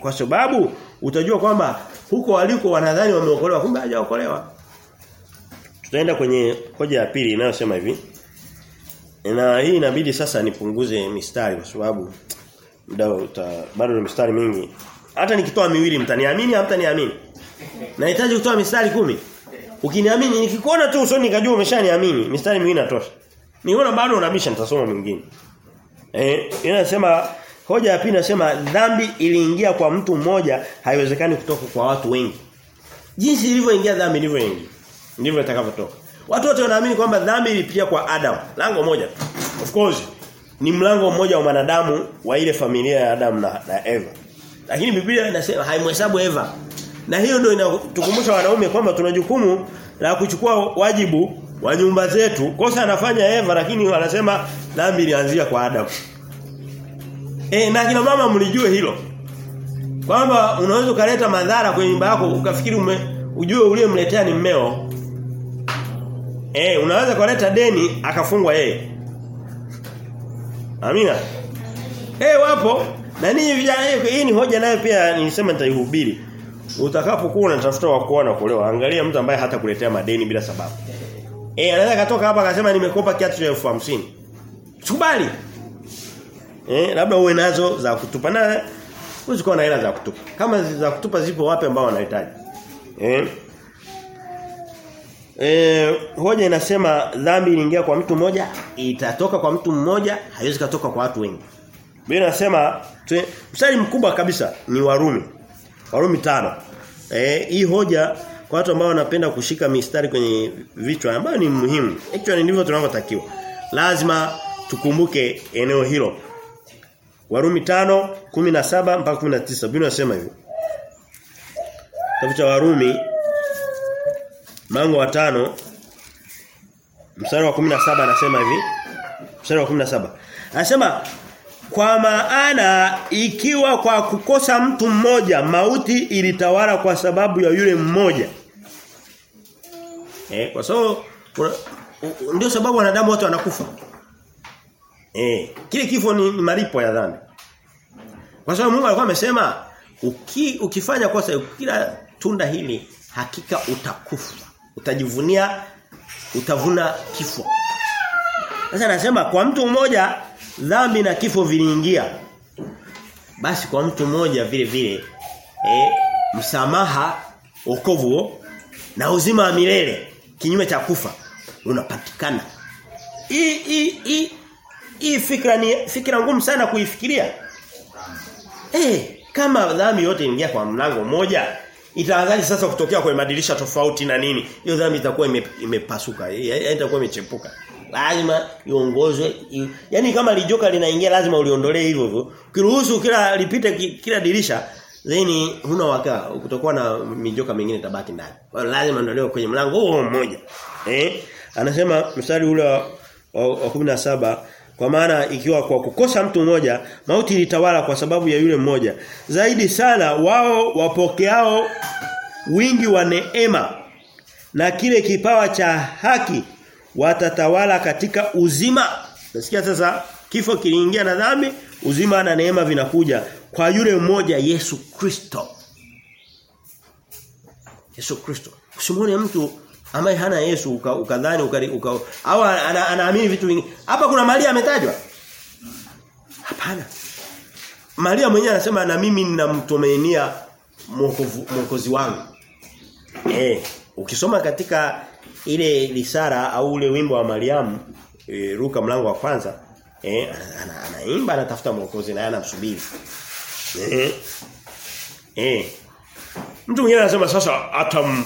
Kwa sababu utajua kwamba huko waliko wanadhani wameokolewa kumbe hawajaokolewa. Tutaenda kwenye hoja ya pili inayosema hivi. Na hii inabidi sasa nipunguze mistari kwa sababu muda bado ni mistari mingi. Hata nikitoa miwili mtaniamini au mtaniamini nahitaji kutoa mistari kumi ukiniamini nikikuona tu usoni nikajua umeshaniamini. Mistari miwili inatosha. Niona bado unabisha nitasoma mwingine eh inasema hoja ya pili inasema dhambi iliingia kwa mtu mmoja haiwezekani kutoka kwa watu wengi. Jinsi ilivyoingia dhambi ndivyo ingi ndivyo itakavyotoka. Watu wote wanaamini kwamba dhambi ilipitia kwa Adam. Lango moja of course ni mlango mmoja wa wanadamu wa ile familia ya Adam na, na Eva. Lakini Biblia inasema haimhesabu Eva na hiyo ndio inatukumbusha wanaume kwamba tuna jukumu la kuchukua wajibu wa nyumba zetu. Kosa anafanya Eva lakini wanasema dhambi ilianzia kwa Adam. E, na kina mama mlijue hilo. Kwamba unaweza kuleta madhara kwenye nyumba yako ukafikiri ume, ujue uliyemletea ni mmeo. Eh, unaweza kuleta deni akafungwa yeye. Amina. Eh, wapo na ninyi vijana hii ni hoja nayo pia nilisema nitaihubiri. Utakapokuwa unatafuta wa kuona kuolewa, angalia mtu ambaye hata kuletea madeni bila sababu. Eh, anaweza katoka hapa akasema nimekopa kiatu cha 1050. Sikubali. Eh, labda uwe nazo za kutupa na huwezi kuwa na hela za kutupa. Kama za kutupa zipo wapi ambao wanahitaji. Eh? Eh, hoja inasema dhambi iliingia kwa mtu mmoja, itatoka kwa mtu mmoja, haiwezi kutoka kwa watu wengi. Biblia inasema mstari mkubwa kabisa ni Warumi. Warumi tano Eh, hii hoja kwa watu ambao wanapenda kushika mistari kwenye vichwa ambayo ni muhimu. Actually ndivyo tunavyotakiwa. Lazima tukumbuke eneo hilo. Warumi tano 17 mpaka 19. Biblia inasema hivi. Kitabu cha Warumi mlango wa tano mstari wa 17 anasema hivi. Mstari wa 17. Anasema Kwa maana ikiwa kwa kukosa mtu mmoja mauti ilitawala kwa sababu ya yule mmoja. Eh, kwa sababu ndio sababu wanadamu wote wanakufa. Eh, kile kifo ni, ni malipo ya dhambi. Kwa sababu Mungu alikuwa amesema uki, ukifanya kosa kila tunda hili hakika utakufa. Utajivunia utavuna kifo. Sasa anasema kwa mtu mmoja dhambi na kifo viliingia. Basi kwa mtu mmoja vile vile eh, msamaha wokovu na uzima wa milele kinyume cha kufa unapatikana. Hii fikra ni fikra ngumu sana kuifikiria. Eh, kama dhambi yote ingia kwa mlango mmoja, itaanzaje sasa kutokea kwenye madirisha tofauti na nini? Hiyo dhambi itakuwa imepasuka, ime, itakuwa imechepuka. Lazima iongozwe. Yaani kama lijoka linaingia lazima uliondolee hivyo hivyo. Ukiruhusu kila lipite kila dirisha then huna waka kutakuwa na mijoka mingine tabaki ndani. Lazima ondolewe kwenye mlango huo mmoja. Eh? Anasema mstari ule wa, wa 17 kwa maana ikiwa kwa kukosa mtu mmoja mauti ilitawala kwa sababu ya yule mmoja zaidi sana wao wapokeao wingi wa neema na kile kipawa cha haki watatawala katika uzima nasikia sasa kifo kiliingia na dhambi uzima na neema vinakuja kwa yule mmoja Yesu Kristo Yesu Kristo usimwone mtu ambaye hana Yesu ukadhani uka uka, uka, au anaamini ana, ana vitu vingi. Hapa kuna Maria ametajwa? Hapana. Maria mwenyewe anasema na mimi ninamtumainia mwokozi wangu. Eh, ukisoma katika ile risala au ule wimbo wa Mariamu e, Luka mlango wa kwanza eh anaimba ana, anatafuta mwokozi na anamsubiri. Eh. Eh. Mtu mwingine anasema sasa atam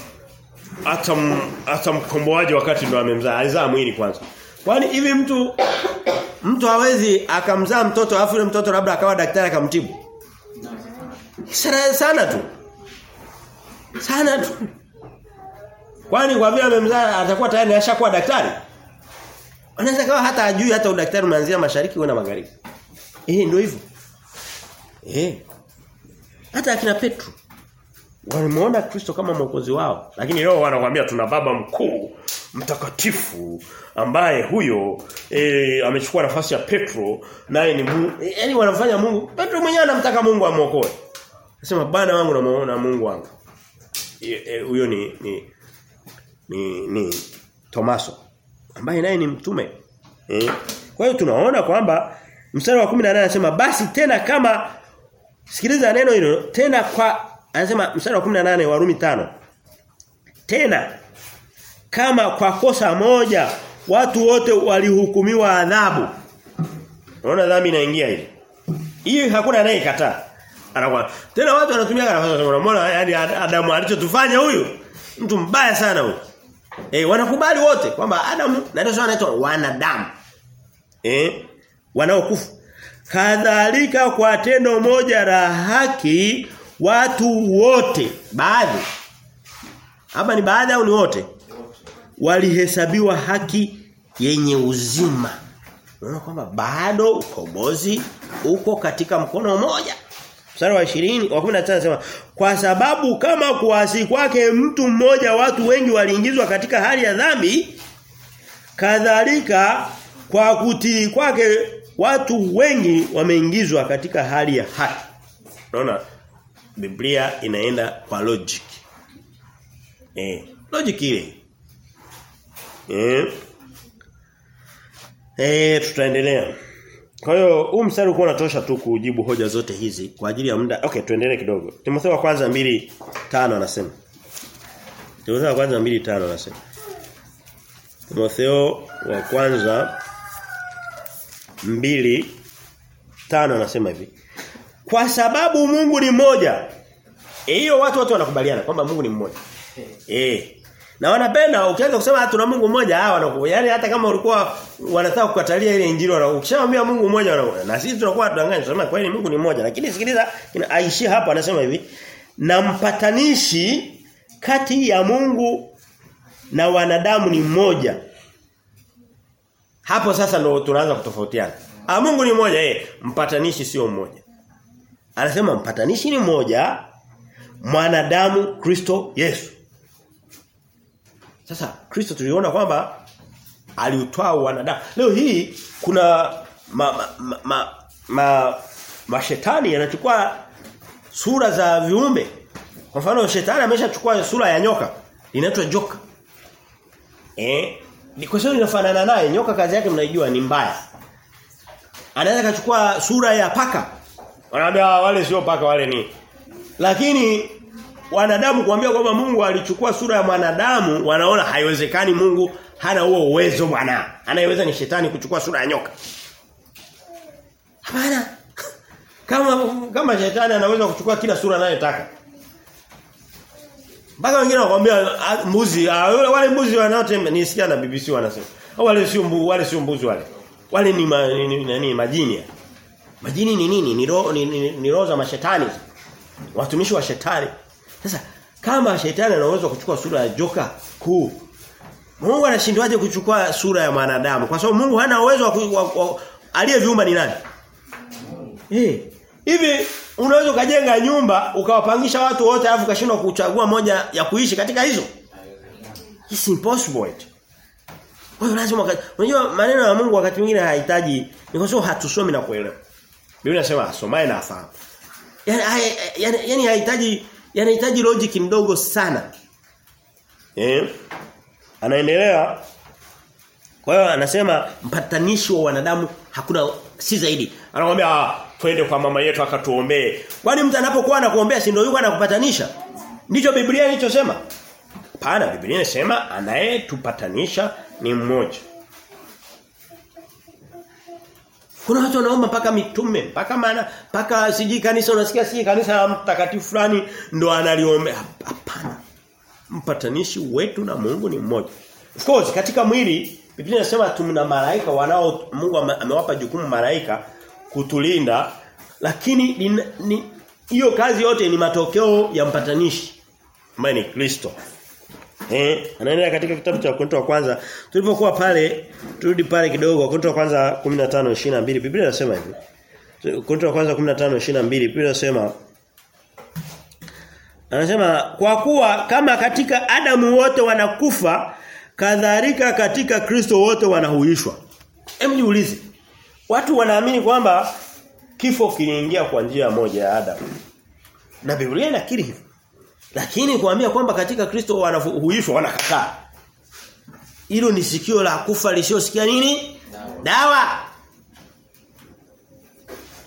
atam atamkomboaje wakati ndo amemzaa alizaa mwili kwanza kwani hivi mtu mtu hawezi akamzaa mtoto afu yule mtoto labda akawa daktari akamtibu sana sana tu sana tu kwani kwa vile amemzaa atakuwa tayari ashakuwa daktari? Anaweza kawa hata ajui hata udaktari umeanzia mashariki kwenda magharibi. Eh ndio hivyo. Eh. Hata akina Petro walimuona Kristo kama mwokozi wao. Lakini leo wanakuambia tuna baba mkuu mtakatifu ambaye huyo e, amechukua nafasi ya Petro naye ni Mungu Yaani wanafanya Mungu. Petro mwenyewe anamtaka Mungu amuokoe Anasema bana wangu namuona Mungu wangu. Huyo e, e, ni ni ni, ni Tomaso ambaye naye ni mtume eh kwa hiyo tunaona kwamba mstari wa 18 anasema basi tena kama sikiliza neno hilo tena kwa anasema mstari wa 18 Warumi tano Tena kama kwa kosa moja watu wote walihukumiwa adhabu. Unaona dhambi inaingia hili. Hii hakuna anayekataa. Anakuwa tena watu wanatumia kana unaona yani Adamu alichotufanya huyu mtu mbaya sana huyu. Eh wanakubali wote kwamba Adam na ndio anaitwa wanadamu. Eh wanaokufa. Kadhalika kwa tendo moja la haki watu wote baadhi hapa ni baadhi au ni wote walihesabiwa haki yenye uzima unaona kwamba bado ukombozi uko katika mkono mmoja mstari wa 20 wa 15 anasema kwa sababu kama kuasi kwake mtu mmoja watu wengi waliingizwa katika hali ya dhambi kadhalika kwa kutii kwake watu wengi wameingizwa katika hali ya haki unaona Biblia inaenda kwa logic. Eh, logic ile. Eh. Eh, tutaendelea. Kwa hiyo huu mstari uko unatosha tu kujibu hoja zote hizi kwa ajili ya muda. Okay, tuendelee kidogo. Timotheo wa kwanza 2:5 anasema. Timotheo wa kwanza 2:5 anasema. Timotheo wa kwanza 2:5 anasema hivi. Kwa sababu Mungu ni mmoja. Hiyo e, watu wote wanakubaliana kwamba Mungu ni mmoja. Eh. Na wanapenda ukianza kusema tuna Mungu mmoja hawa wanakuwa yani hata kama ulikuwa wanataka kukatalia ile injili wala ukishamwambia Mungu mmoja wanakuwa na sisi tunakuwa tudanganya tunasema kweli Mungu ni mmoja lakini sikiliza aishi hapa anasema hivi na mpatanishi kati ya Mungu na wanadamu ni mmoja. Hapo sasa ndo tunaanza kutofautiana. Ah Mungu ni mmoja eh mpatanishi sio mmoja. Anasema mpatanishi ni mmoja mwanadamu Kristo Yesu. Sasa Kristo tuliona kwamba aliutwaa wanadamu. Leo hii kuna ma, ma, ma, ma, ma mashetani yanachukua sura za viumbe. Kwa mfano shetani ameshachukua sura ya nyoka. Inaitwa joka. Eh? Ni kwa sababu inafanana naye. Nyoka kazi yake mnaijua ni mbaya. Anaweza kachukua sura ya paka. Wanaambia wale sio paka wale ni. Lakini wanadamu kuambia kwamba Mungu alichukua sura ya mwanadamu wanaona haiwezekani Mungu hana huo uwezo bwana. Anayeweza ni shetani kuchukua sura ya nyoka. Hapana. Kama kama shetani anaweza kuchukua kila sura anayotaka. Mpaka wengine wanakuambia mbuzi, wale mbuzi wanaotembea nisikia na BBC wanasema. Wale sio mbuzi, wale sio mbuzi wale. Wale ni ma, ni, ni, majini. Majini ni nini? Ni roho ni, ni, ni roho za mashetani. Watumishi wa shetani. Sasa kama shetani anaweza kuchukua sura ya joka kuu. Mungu anashindwaje kuchukua sura ya mwanadamu? Kwa sababu Mungu hana uwezo wa, aliyeviumba ni nani? Eh. Hivi unaweza ukajenga nyumba ukawapangisha watu wote alafu kashindwa kuchagua moja ya kuishi katika hizo? It's impossible. Hiyo lazima unajua maneno ya Mungu wakati mwingine hayahitaji ni kwa sababu hatusomi na kuelewa. Biblia inasema asomaye na afahamu. Yaani yaani yani, yani hahitaji yanahitaji logic mdogo sana. Eh? Anaendelea kwa hiyo anasema mpatanishi wa wanadamu hakuna si zaidi. Anamwambia twende kwa mama yetu akatuombee. Kwani mtu anapokuwa anakuombea si ndio yuko anakupatanisha? Ndicho Biblia ilichosema. Pana Biblia inasema anayetupatanisha ni mmoja. Kuna watu wanaomba mpaka mitume, mpaka maana mpaka siji kanisa unasikia siji kanisa la mtakatifu fulani ndo analiombea. Hapana. Mpatanishi wetu na Mungu ni mmoja. Of course katika mwili Biblia inasema tuna malaika wanao Mungu amewapa jukumu malaika kutulinda lakini hiyo kazi yote ni matokeo ya mpatanishi ambaye ni Kristo. Eh, anaendelea katika kitabu cha Wakorintho wa kwanza. Tulipokuwa pale, turudi pale kidogo Wakorintho wa kwanza 15:22. Biblia inasema hivi. Wakorintho wa kwanza 15:22 Biblia inasema Anasema kwa kuwa kama katika Adamu wote wanakufa kadhalika katika Kristo wote wanahuishwa. Hem niulize. Watu wanaamini kwamba kifo kiliingia kwa njia moja ya Adamu. Na Biblia inakiri hivyo. Lakini kuambia kwamba katika Kristo wanahuishwa wanakataa. Hilo ni sikio la kufa lisiosikia nini? Dawa. Dawa.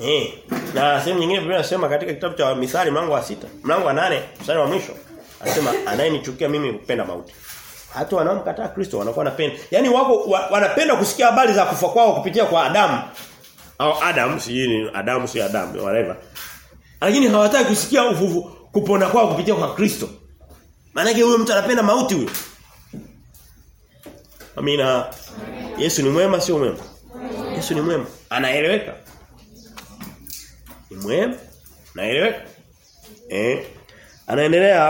Eh, na sehemu nyingine Biblia inasema katika kitabu cha Mithali mlango wa sita mlango wa nane mstari wa mwisho, anasema anayenichukia mimi hupenda mauti. Hata wanaomkataa Kristo wanakuwa wanapenda. Yaani wako wa, wanapenda kusikia habari za kufa kwao kupitia kwa Adamu. Au Adam si ni Adamu si Adamu whatever. Lakini hawataki kusikia ufufu kupona kwao kupitia kwa Kristo. Maana huyo mtu anapenda mauti huyo. Amina. Yesu ni mwema sio mwema? Yesu ni mwema. Anaeleweka. Ni mwema. Naeleweka. Eh. Anaendelea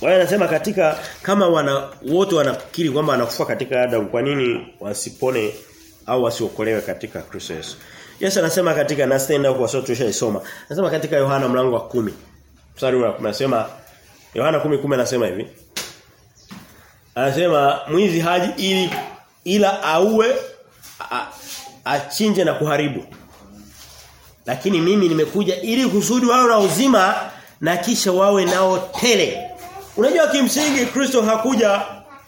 wao anasema katika kama wana wote wanafikiri kwamba wanakufa katika Adamu kwa nini wasipone au wasiokolewe katika Kristo Yesu. Yesu anasema katika na stand up kwa sababu tushaisoma. Anasema katika Yohana mlango wa kumi Mstari wa 10 anasema Yohana 10:10 anasema hivi. Anasema mwizi haji ili ila auwe achinje na kuharibu. Lakini mimi nimekuja ili kusudi wawe na uzima na kisha wawe nao tele. Unajua kimsingi Kristo hakuja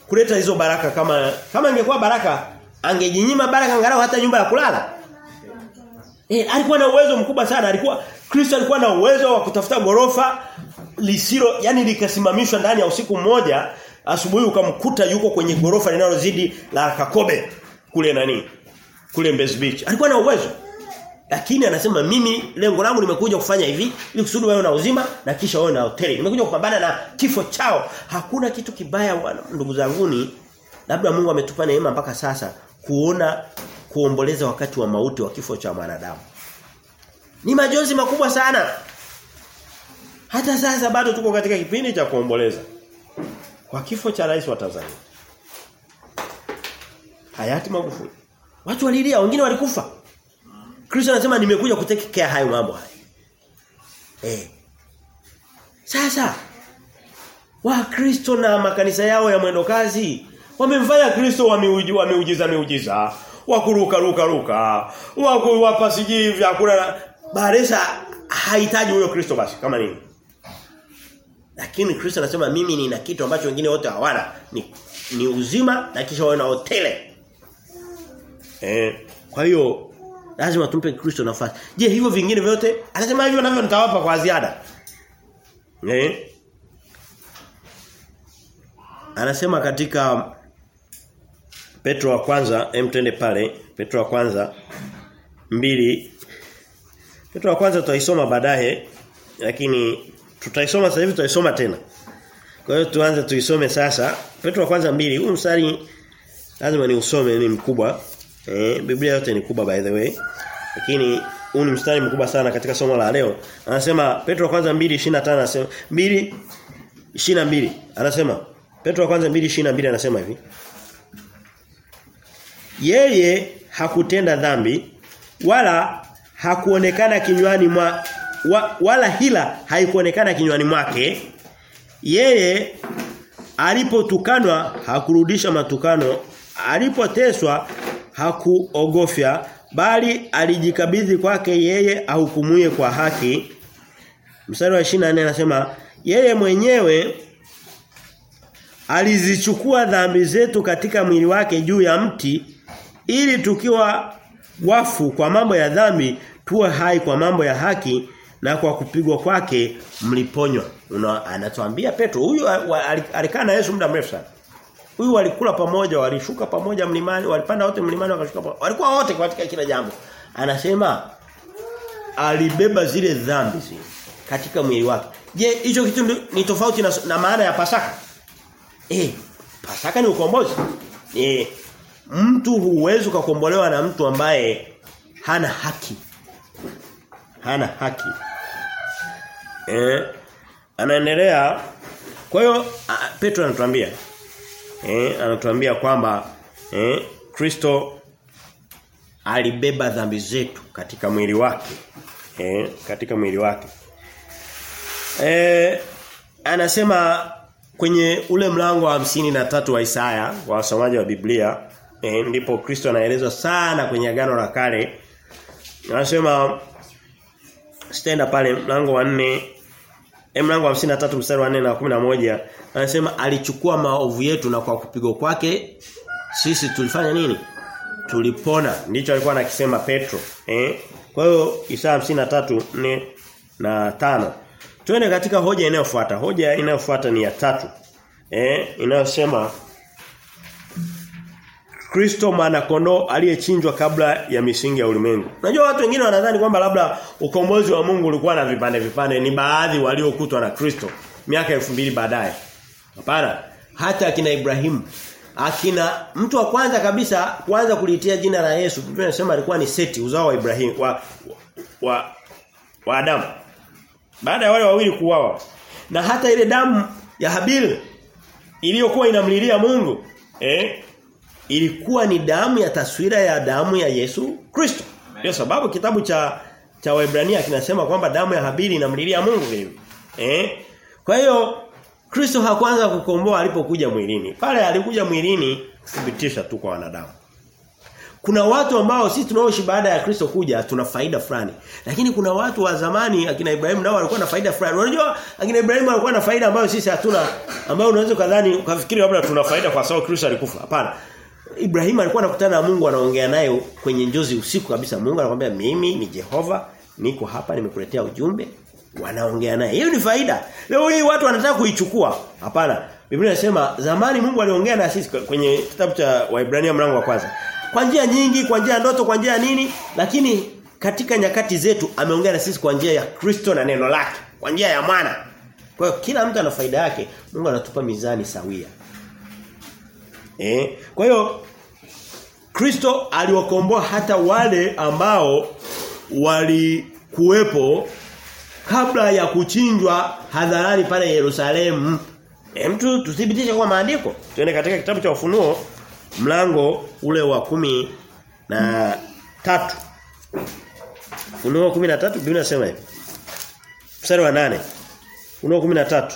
kuleta hizo baraka kama kama ingekuwa baraka angejinyima baraka angalau hata nyumba ya kulala. Eh alikuwa na uwezo mkubwa sana alikuwa Kristo alikuwa na uwezo wa kutafuta gorofa lisilo yani likasimamishwa ndani ya usiku mmoja asubuhi ukamkuta yuko kwenye gorofa linalozidi la Kakobe kule nani kule Mbezi Beach alikuwa na uwezo lakini anasema mimi lengo langu nimekuja kufanya hivi ili kusudi wewe na uzima na kisha wewe na hoteli. Nimekuja kupambana na kifo chao. Hakuna kitu kibaya ndugu zanguni. Labda Mungu ametupa neema mpaka sasa kuona kuomboleza wakati wa mauti wa kifo cha mwanadamu. Ni majonzi makubwa sana. Hata sasa bado tuko katika kipindi cha kuomboleza. Kwa kifo cha rais wa Tanzania. Hayati Magufuli. Watu walilia, wengine walikufa. Kristo anasema nimekuja kutekea hayo mambo haya. Eh. Sasa Wakristo na makanisa yao ya mwendo kazi wamemfanya Kristo wameuji wameujiza miujiza wakuruka ruka ruka wakuwapa siji vyakula Baresa hahitaji huyo Kristo basi kama nini lakini Kristo anasema mimi nina kitu ambacho wengine wote hawana. Ni, ni uzima na kisha wawe na hotele. Eh kwa hiyo lazima tumpe Kristo nafasi. Je hivyo vingine vyote? Anasema hivyo navyo nitawapa kwa ziada. Eh? Anasema katika Petro wa kwanza, hem twende pale, Petro wa kwanza mbili Petro wa kwanza tutaisoma baadaye lakini tutaisoma sasa hivi tutaisoma tena. Kwa hiyo tuanze tuisome sasa. Petro wa kwanza mbili huu mstari lazima ni usome ni mkubwa. Eh, Biblia yote ni kubwa by the way. Lakini huu ni mstari mkubwa sana katika somo la leo. Anasema Petro wa kwanza 2:25 anasema 2 22 anasema Petro wa kwanza 2:22 anasema hivi. Yeye hakutenda dhambi wala hakuonekana kinywani mwa wa, wala hila haikuonekana kinywani mwake. Yeye alipotukanwa hakurudisha matukano, alipoteswa hakuogofya bali alijikabidhi kwake yeye ahukumuye kwa haki. Mstari wa 24 anasema yeye mwenyewe alizichukua dhambi zetu katika mwili wake juu ya mti ili tukiwa wafu kwa mambo ya dhambi tuwe hai kwa mambo ya haki na kwa kupigwa kwake mliponywa. Anatuambia Petro huyu alikaa na Yesu muda mrefu sana. Huyu walikula pamoja, walishuka pamoja mlimani, walipanda wote mlimani wakashuka pamoja. Walikuwa wote katika kila jambo. Anasema alibeba zile dhambi zile katika mwili wake. Je, hicho kitu ni tofauti na, na maana ya Pasaka? Eh, Pasaka ni ukombozi. Eh, mtu huwezi kukombolewa na mtu ambaye hana haki. Hana haki. Eh, anaendelea kwa hiyo Petro anatuambia eh anatuambia kwamba eh Kristo alibeba dhambi zetu katika mwili wake. Eh katika mwili wake. Eh anasema kwenye ule mlango wa hamsini na tatu wa Isaya wa wasomaji wa Biblia e, ndipo Kristo anaelezwa sana kwenye agano la kale. Anasema stenda pale mlango wa 4 eh mlango wa 53 mstari wa 4 na 11 anasema alichukua maovu yetu na kwa kupigo kwake sisi tulifanya nini? Tulipona. Ndicho alikuwa anakisema Petro. Eh? Kwa hiyo Isaya 53 4 na 5 Twende katika hoja inayofuata. Hoja inayofuata ni ya tatu. Eh, inayosema Kristo mwana kondoo aliyechinjwa kabla ya misingi ya ulimwengu. Unajua watu wengine wanadhani kwamba labda ukombozi wa Mungu ulikuwa na vipande vipande ni baadhi waliokutwa na Kristo miaka elfu mbili baadaye. Hapana, hata akina Ibrahimu akina mtu wa kwanza kabisa kuanza kulitia jina la Yesu Biblia inasema alikuwa ni Seti uzao wa Ibrahimu wa wa, wa Adamu baada ya wale wawili kuuawa. Na hata ile damu ya Habil iliyokuwa inamlilia Mungu, eh? Ilikuwa ni damu ya taswira ya damu ya Yesu Kristo. Ndio sababu kitabu cha cha Waebrania kinasema kwamba damu ya Habili inamlilia Mungu vile. Eh? Kwa hiyo Kristo hakuanza kukomboa alipokuja mwilini. Pale alikuja mwilini kuthibitisha tu kwa wanadamu. Kuna watu ambao sisi tunaoishi baada ya Kristo kuja tuna faida fulani. Lakini kuna watu wa zamani akina Ibrahimu nao walikuwa na faida fulani. Unajua akina Ibrahimu walikuwa na faida ambayo sisi hatuna ambayo unaweza kadhani ukafikiri labda tuna faida kwa sababu Kristo alikufa. Hapana. Ibrahim alikuwa anakutana na Mungu anaongea naye kwenye njozi usiku kabisa. Mungu anakuambia mimi ni Jehova, niko hapa nimekuletea ujumbe. Wanaongea naye. Hiyo ni faida. Leo hii watu wanataka kuichukua. Hapana. Biblia inasema zamani Mungu aliongea na sisi kwenye kitabu cha Waibrania mlango wa kwanza. Kwa njia nyingi, kwa njia ndoto, kwa njia nini? Lakini katika nyakati zetu ameongea na sisi kwa njia ya Kristo na neno lake, kwa njia ya mwana. Kwa hiyo kila mtu ana faida yake, Mungu anatupa mizani sawia. Eh? Kwa hiyo Kristo aliwakomboa hata wale ambao walikuwepo kabla ya kuchinjwa hadharani pale Yerusalemu. E, mtu tuthibitishe kwa maandiko. Tuende katika kitabu cha Ufunuo mlango ule wa kumi na tatu Ufunuo 13 Biblia inasema hivi. Mstari wa 8. Ufunuo 13.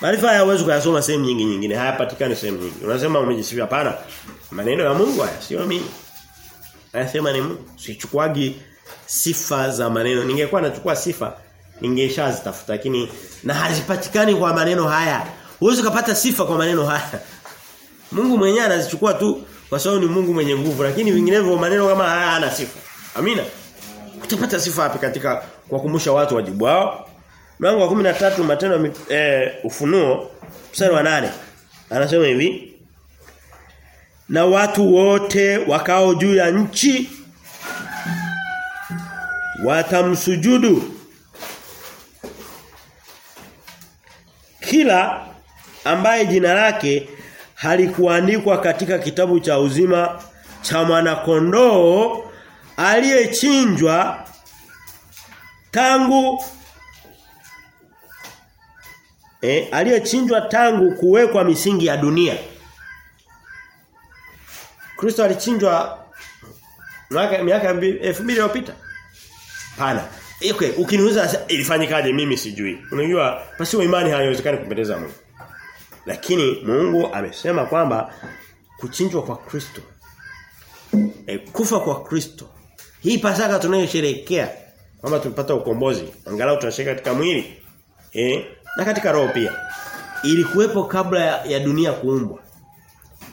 Maarifa haya huwezi kuyasoma sehemu nyingi nyingine. Hayapatikani sehemu nyingi. Unasema umejisifia hapana. Maneno ya Mungu haya sio mimi. Anasema ni Mungu. Sichukuagi sifa za maneno. Ningekuwa nachukua sifa ningeshazitafuta lakini na hazipatikani kwa maneno haya. Huwezi kupata sifa kwa maneno haya. Mungu mwenyewe anazichukua tu kwa sababu ni Mungu mwenye nguvu lakini vinginevyo maneno kama haya hana sifa. Amina. Utapata sifa wapi katika kuwakumbusha watu wajibu wao? Mlango wa 13 matendo eh, ufunuo mstari wa nane. Anasema hivi Na watu wote wakao juu ya nchi watamsujudu. Kila ambaye jina lake halikuandikwa katika kitabu cha uzima cha mwanakondoo aliyechinjwa tangu eh aliyechinjwa tangu kuwekwa misingi ya dunia. Kristo alichinjwa miaka miaka 2000 iliyopita. Pana. Okay, ukiniuliza ilifanyikaje mimi sijui. Unajua pasipo imani haiwezekani kumpendeza Mungu. Lakini Mungu amesema kwamba kuchinjwa kwa Kristo e, kufa kwa Kristo. Hii pasaka tunayosherehekea kwamba tulipata ukombozi, angalau tunashiriki katika mwili eh na katika roho pia. Ilikuwepo kabla ya, dunia kuumbwa.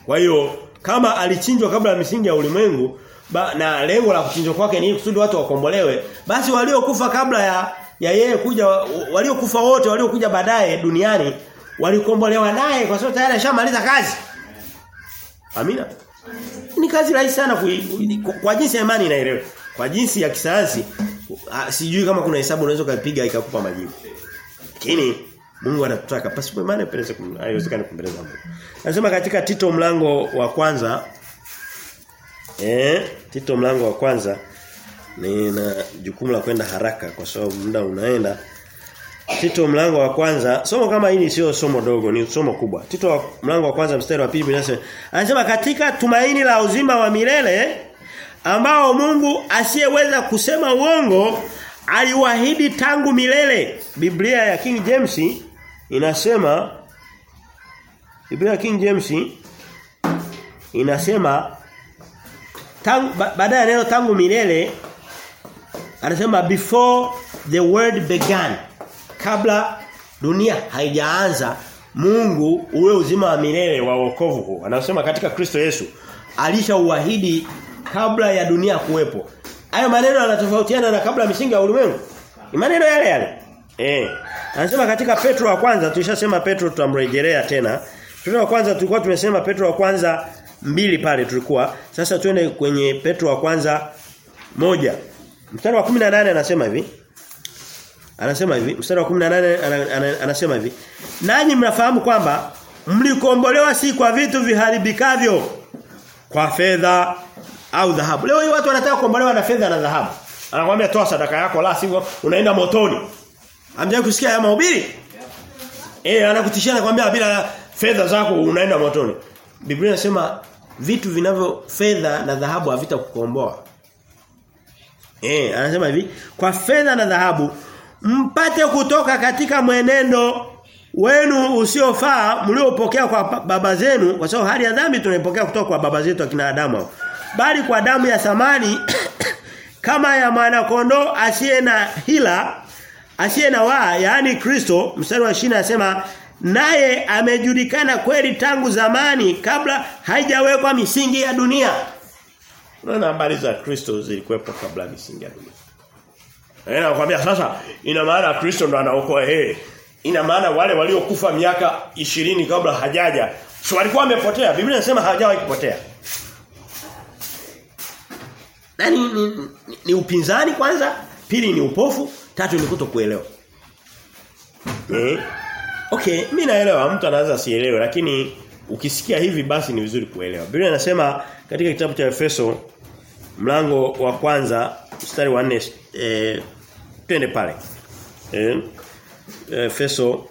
Kwa hiyo kama alichinjwa kabla ya misingi ya ulimwengu ba, na lengo la kuchinjwa kwake ni kusudi watu wakombolewe, basi waliokufa kabla ya ya yeye kuja waliokufa wote waliokuja baadaye duniani walikombolewa naye kwa sababu tayari ashamaliza kazi. Amina. Ni kazi rahisi sana kui, kwa, kwa jinsi ya imani inaelewa. Kwa jinsi ya kisayansi sijui kama kuna hesabu unaweza kupiga ikakupa majibu. Lakini Mungu anatutaka pasipo imani peleze haiwezekani kumpendeza Mungu. Anasema katika Tito mlango wa kwanza eh Tito mlango wa kwanza nina jukumu la kwenda haraka kwa sababu muda unaenda. Tito mlango wa kwanza somo kama hili sio somo dogo ni somo kubwa. Tito mlango wa kwanza mstari wa pili anasema anasema katika tumaini la uzima wa milele ambao Mungu asiyeweza kusema uongo aliwaahidi tangu milele. Biblia ya King James inasema Biblia ya King James inasema tangu baada ya neno tangu milele anasema before the world began kabla dunia haijaanza Mungu uwe uzima wa milele wa wokovu huu anasema katika Kristo Yesu alishauahidi kabla ya dunia kuwepo hayo maneno yanatofautiana na kabla misingi ya ulimwengu. Ni maneno yale yale. Eh. Anasema katika Petro wa kwanza tulishasema Petro tutamrejelea tena. Petro wa kwanza tulikuwa tumesema Petro wa kwanza mbili pale tulikuwa. Sasa twende kwenye Petro wa kwanza moja. Mstari wa 18 anasema hivi. Anasema hivi, mstari wa 18 anasema hivi. Nanyi mnafahamu kwamba mlikombolewa si kwa vitu viharibikavyo kwa fedha au dhahabu. Leo hii watu wanataka kuombolewa na fedha na dhahabu. Anakuambia toa sadaka yako la sivyo unaenda motoni. Hamjawahi kusikia haya mahubiri? Eh, anakutishia anakuambia bila fedha zako unaenda motoni. Biblia inasema vitu vinavyo fedha na dhahabu havitakukomboa. Eh, anasema hivi, kwa fedha na dhahabu mpate kutoka katika mwenendo wenu usiofaa mliopokea kwa baba zenu kwa sababu hali ya dhambi tunaipokea kutoka kwa baba zetu akina Adamu bali kwa damu ya samani kama ya mwana kondoo asiye na hila asiye na waa yaani Kristo mstari wa 20 anasema naye amejulikana kweli tangu zamani kabla haijawekwa misingi ya dunia Unaona habari za Kristo zilikuwepo kabla misingi ya dunia Eh nakwambia sasa ina maana Kristo ndo anaokoa eh. Ina maana wale waliokufa miaka ishirini kabla hajaja, si walikuwa wamepotea. Biblia inasema hawajawahi kupotea. Nani ni, ni, ni upinzani kwanza, pili ni upofu, tatu ni kutokuelewa. Eh? Okay, mimi naelewa mtu anaweza sielewe lakini ukisikia hivi basi ni vizuri kuelewa. Biblia inasema katika kitabu cha Efeso mlango wa kwanza mstari wa 4 eh twende pale. Eh Efeso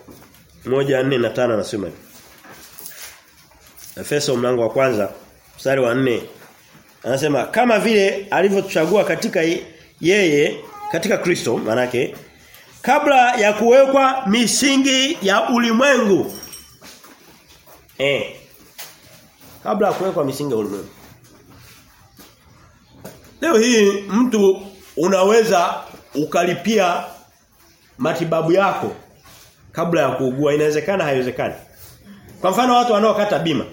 1:4 na 5 anasema hivi. Efeso mlango wa kwanza mstari wa 4 Anasema kama vile alivyotuchagua katika yeye katika Kristo manake kabla ya kuwekwa misingi ya ulimwengu. Eh. Kabla ya kuwekwa misingi ya ulimwengu. Leo hii mtu unaweza ukalipia matibabu yako kabla ya kuugua inawezekana haiwezekani. Kwa mfano watu wanaokata bima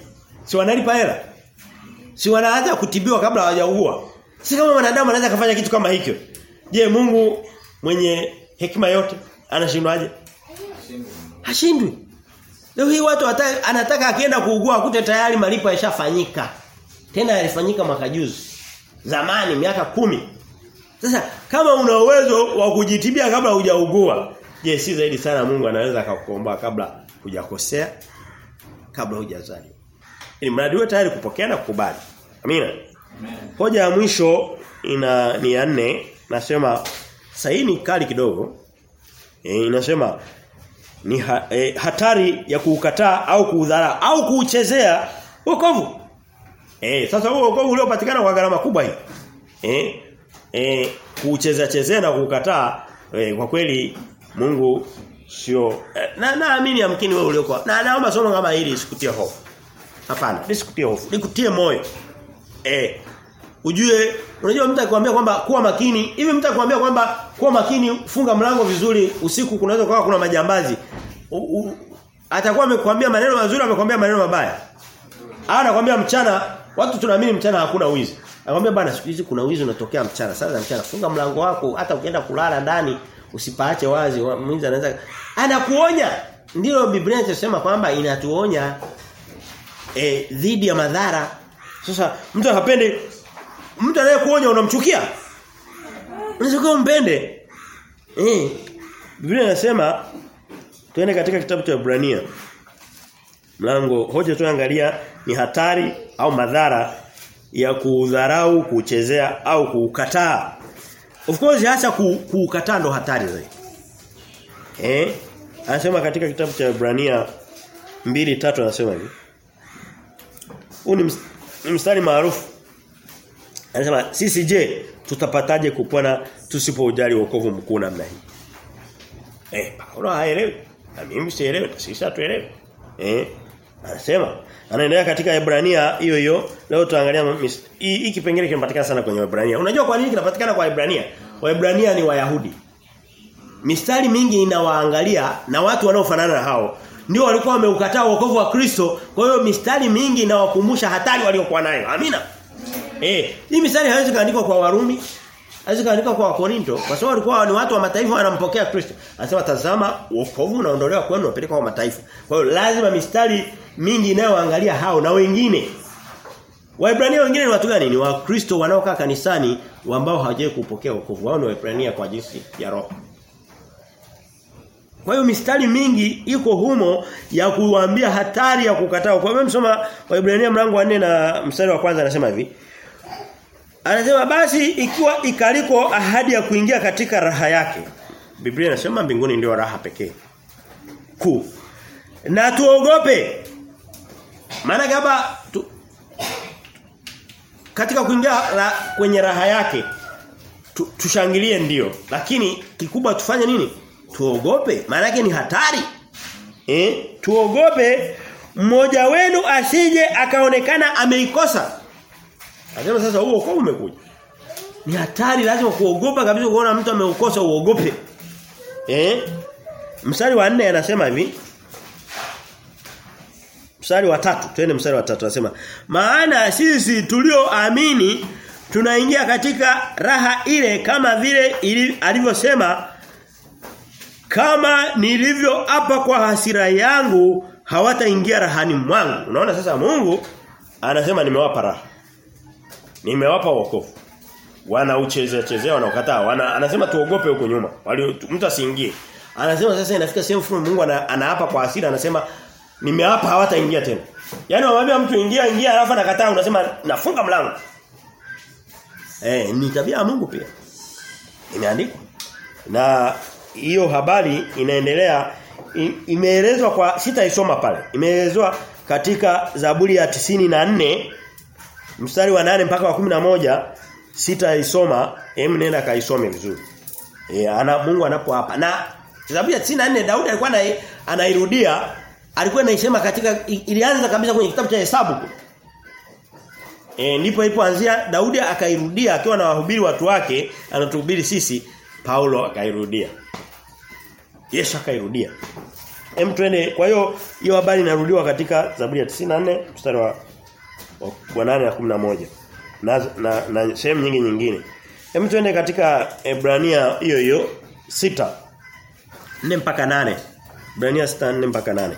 si wanalipa hela? Si wanaanza kutibiwa kabla hawajaugua? Si kama wanadamu anaweza kufanya kitu kama hicho. Je, Mungu mwenye hekima yote anashindwaje? Hashindwi. Leo hii watu wataka, anataka akienda kuugua akute tayari malipo yashafanyika. Tena yalifanyika mwaka juzi. Zamani miaka kumi Sasa kama una uwezo wa kujitibia kabla hujaugua, je, si zaidi sana Mungu anaweza akakukomboa kabla hujakosea? Kabla hujazaliwa. Ili mradi uwe tayari kupokea na kukubali. Amina. Hoja ya mwisho ina ni ya nne nasema sahihi ni kali kidogo. E, inasema ni ha, e, hatari ya kuukataa au kuudhara au kuuchezea wokovu. Eh sasa huo wokovu uliopatikana kwa gharama kubwa hii. Eh eh kuuchezea chezea na kuukataa e, kwa kweli Mungu sio e, na naamini amkini wewe uliokuwa na naomba somo kama hili isikutie hofu. Hapana, lisikutie hofu, likutie moyo. Eh. Ujue unajua mtu akikwambia kwamba kuwa makini hivi mtu akikwambia kwamba kuwa makini funga mlango vizuri usiku kunaweza kuwa kuna majambazi. Atakuwa amekwambia maneno mazuri amekwambia maneno mabaya. Anakwambia mchana watu tunaamini mchana hakuna wizi. Anakwambia bana siku hizi kuna wizi unatokea mchana sasa mchana funga mlango wako hata ukienda kulala ndani usipaache wazi mwizi anaweza anakuonya. Ndilo Biblia inasema kwamba inatuonya eh dhidi ya madhara sasa mtu hapendi mtu anayekuonya unamchukia unaweza umpende eh Biblia inasema tuende katika kitabu cha Ibrania mlango hoja tuangalia ni hatari au madhara ya kuudharau, kuchezea au kukataa. Of course hasa kukataa ndo hatari zaidi. Eh? Anasema katika kitabu cha Ibrania 2:3 anasema hivi. Huu ni, ni mstari maarufu. Anasema sisi je tutapataje kupona tusipojali wokovu mkuu namna hii? Eh, Paulo haelewi. Na mimi sielewi, sisi hatuelewi. Eh? Anasema anaendelea katika Hebrewia hiyo hiyo. Leo tuangalia hii kipengele kinapatikana sana kwenye Hebrewia. Unajua kwa nini kinapatikana kwa Hebrewia? Waibrania ni Wayahudi. Mistari mingi inawaangalia na watu wanaofanana na hao. Ndio walikuwa wameukataa wokovu wa Kristo. Kwa hiyo mistari mingi inawakumbusha hatari waliokuwa nayo. Amina. Eh, hii mistari haiwezi kaandikwa kwa Warumi, haiwezi kaandikwa kwa Korinto kwa sababu walikuwa ni watu wa mataifa wanampokea Kristo. Anasema tazama wokovu unaondolewa kwenu unapelekwa kwa mataifa. Kwa hiyo lazima mistari mingi inayoangalia hao na wengine. Waibrania wengine ni watu gani? Ni Wakristo wanaokaa kanisani ambao hawajawahi kupokea wokovu. Wao ni Waibrania kwa jinsi ya roho. Kwa hiyo mistari mingi iko humo ya kuambia hatari ya kukataa. Kwa hiyo msoma Waibrania mlango wa 4 na mstari wa kwanza anasema hivi. Anasema basi ikiwa ikaliko ahadi ya kuingia katika raha yake. Biblia inasema mbinguni ndio raha pekee. Kuu. Na tuogope. Maana kama tu, katika kuingia la, kwenye raha yake tu, tushangilie ndio. Lakini kikubwa tufanye nini? Tuogope. Maana yake ni hatari. Eh? Tuogope mmoja wenu asije akaonekana ameikosa. Anasema sasa huo kwa umekuja. Ni hatari lazima kuogopa kabisa kuona mtu ameukosa uogope. Eh? Mstari wa 4 anasema hivi. Mstari wa tatu, twende mstari wa tatu anasema, "Maana sisi tulioamini tunaingia katika raha ile kama vile alivyosema kama nilivyoapa kwa hasira yangu hawataingia rahani mwangu." Unaona sasa Mungu anasema nimewapa raha. Nimewapa wokovu. Wanauchezea chezea wanaokataa. Wana, anasema tuogope huko nyuma. Wali mtu asiingie. Anasema sasa inafika sehemu fulani Mungu ana, anaapa kwa hasira anasema nimeapa hawataingia tena. Yaani wamwambia mtu ingia ingia alafu anakataa unasema nafunga mlango. Eh ni tabia ya Mungu pia. Imeandikwa. Na hiyo habari inaendelea imeelezwa kwa sitaisoma pale. Imeelezwa katika Zaburi ya tisini na nne mstari wa nane mpaka wa kumi na moja sitaisoma hem nenda kaisome vizuri. E, ana Mungu anapo hapa. Na Zaburi ya 94 Daudi alikuwa na, anairudia alikuwa anaisema katika ilianza kabisa kwenye kitabu cha Hesabu. E, ndipo ilipoanzia Daudi akairudia akiwa na wahubiri watu wake anatuhubiri sisi Paulo akairudia. Yesu akairudia. Hem twende kwa hiyo hiyo habari inarudiwa katika Zaburi ya 94 mstari wa wa 8 na 11 na na, na sehemu nyingi nyingine. Hem twende katika Ebrania hiyo hiyo 6 4 mpaka 8. Ebrania 6 4 mpaka 8.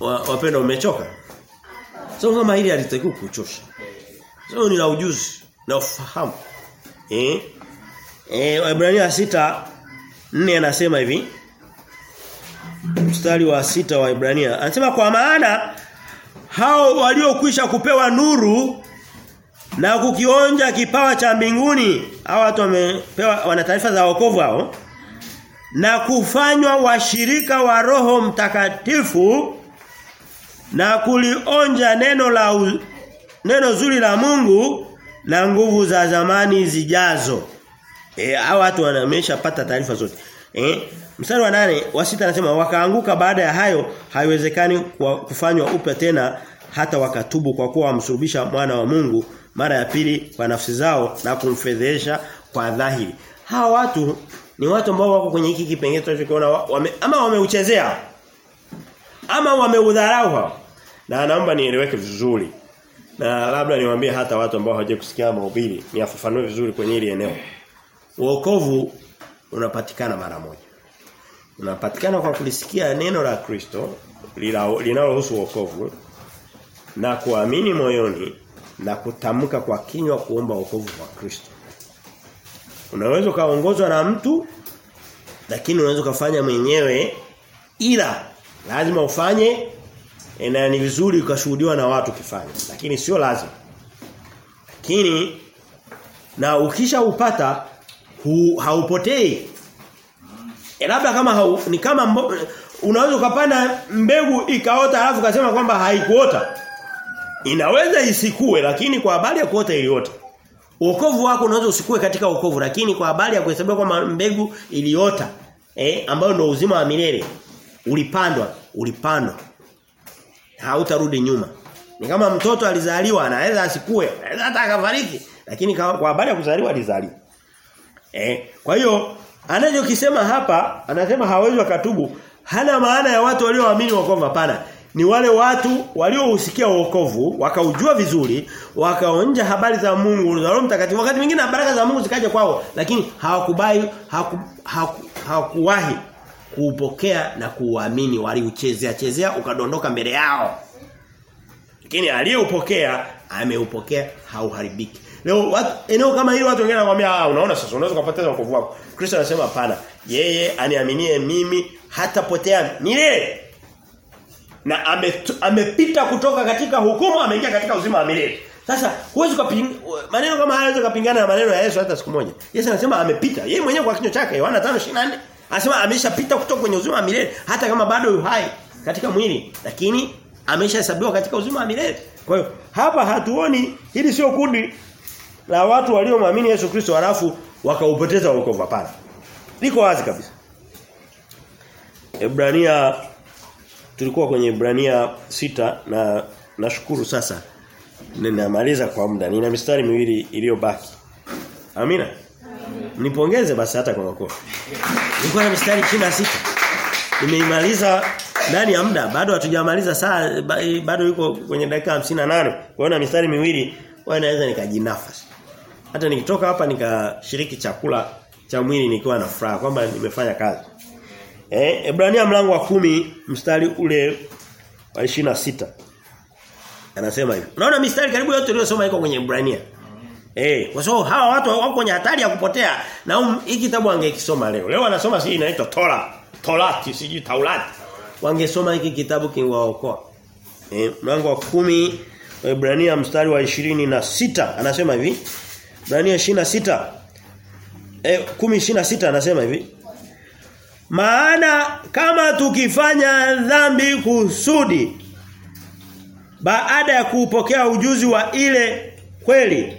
Wapenda umechoka? Sio kama hili halitakiwi kuchosha. Sio ni la ujuzi na ufahamu. Eh? Eh Ebrania 6 4 anasema hivi. Mstari wa sita wa Ibrania anasema kwa maana hao waliokwisha kupewa nuru na kukionja kipawa cha mbinguni hao watu wamepewa wana taarifa za wokovu hao na kufanywa washirika wa Roho Mtakatifu na kulionja neno la neno zuri la Mungu na nguvu za zamani zijazo. Eh hao watu wameshapata taarifa zote. Eh mstari wa nane wa sita anasema wakaanguka baada ya hayo haiwezekani kufanywa upya tena hata wakatubu kwa kuwa wamsulubisha mwana wa Mungu mara ya pili kwa nafsi zao na kumfedhesha kwa dhahiri. Hawa watu ni watu ambao wako kwenye hiki kipengele tunachokiona wame, ama wameuchezea ama wameudharau hao. Na naomba nieleweke vizuri. Na labda niwaambie hata watu ambao hawajakusikia mahubiri niafafanue vizuri kwenye hili eneo. Wokovu unapatikana mara moja. Unapatikana kwa kulisikia neno la Kristo linalohusu wokovu na kuamini moyoni na kutamka kwa kinywa kuomba wokovu kwa Kristo. Unaweza kaongozwa na mtu lakini unaweza kufanya mwenyewe ila lazima ufanye na ni vizuri ukashuhudiwa na watu kifanya lakini sio lazima. Lakini na ukisha upata hu, haupotei. E labda kama hau, ni kama mbo, unaweza ukapanda mbegu ikaota alafu kasema kwamba haikuota. Inaweza isikue lakini kwa habari ya kuota iliota. Wokovu wako unaweza usikue katika wokovu lakini kwa habari ya kuhesabiwa kwamba mbegu iliota eh ambayo ndio uzima wa milele ulipandwa ulipandwa hautarudi nyuma. Ni kama mtoto alizaliwa anaweza asikue, anaweza hata akafariki lakini kwa habari ya kuzaliwa alizaliwa. Eh, kwa hiyo anachokisema hapa anasema hawezi wakatubu. Hana maana ya watu walioamini wokovu hapana. Ni wale watu waliohusikia wokovu wakaujua vizuri wakaonja habari za Mungu za Roho Mtakatifu. Wakati mwingine baraka za Mungu zikaja kwao lakini hawakubali hawaku, hawaku, hawakuwahi kuupokea na kuuamini. Waliuchezea chezea ukadondoka mbele yao. Lakini aliyeupokea ameupokea hauharibiki Leo watu eneo kama hili watu wengine wanakuambia ah unaona sasa unaweza kupoteza wokovu wako. Kristo anasema hapana. Yeye aniaminie mimi hatapotea milele. Na amepita ame kutoka katika hukumu ameingia katika uzima wa milele. Sasa huwezi kupinga maneno kama haya yanaweza kupingana na maneno ya Yesu hata siku moja. Yesu anasema amepita. Yeye mwenyewe kwa kinywa chake Yohana 5:24 anasema ameshapita kutoka kwenye uzima wa milele hata kama bado yu hai katika mwili lakini ameshahesabiwa katika uzima wa milele. Kwa hiyo hapa hatuoni hili sio kundi la watu waliomwamini Yesu Kristo halafu wakaupoteza wokovu hapana. Liko wazi kabisa. Ebrania tulikuwa kwenye Ebrania sita na nashukuru sasa ninamaliza kwa muda. Nina mistari miwili iliyobaki. Amina. Nipongeze basi hata kwa makofi. Nilikuwa na mistari 26. Nimeimaliza ndani ya muda. Bado hatujamaliza saa bado yuko kwenye dakika 58. Kwa hiyo na mistari miwili kwa naweza nikajinafasi. Hata nikitoka hapa nikashiriki chakula cha mwili nikiwa na furaha kwamba nimefanya kazi. Eh, Hebrewia mlango wa kumi mstari ule wa 26. Anasema hivi. Unaona mistari karibu yote uliyosoma iko kwenye Hebrewia. Eh, kwa sababu hawa watu wako kwenye hatari ya kupotea na um, kitabu angekisoma leo. Leo anasoma si inaitwa Tora, Torati, siji Taurati. Wangesoma hiki kitabu kingewaokoa. Eh, mlango wa kumi Hebrewia mstari wa ishirini na sita anasema hivi. Ebrania 26 eh 10:26 anasema hivi. Maana kama tukifanya dhambi kusudi baada ya kuupokea ujuzi wa ile kweli